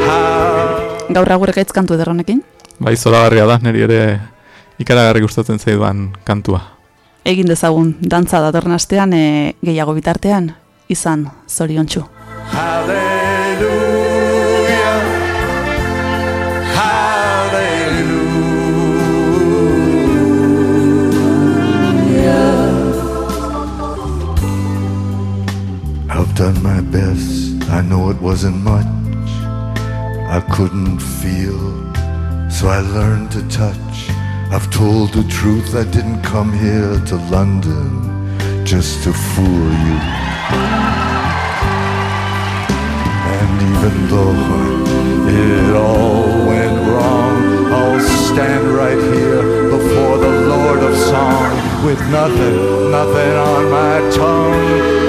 how Gaur agurrek kantu eder honekin? Bai, zoragarria da, niri ere ikaragarri gustatzen zaiduan kantua. Egin dezagun, dantza datorren astean e, gehiago bitartean, izan zoriontsu. Hallelujah. Hallelujah. I've done my best. I know it wasn't much. I couldn't feel, so I learned to touch. I've told the truth. I didn't come here to London just to fool you. And even though it all went wrong, I'll stand right here before the Lord of Song with nothing, nothing on my tongue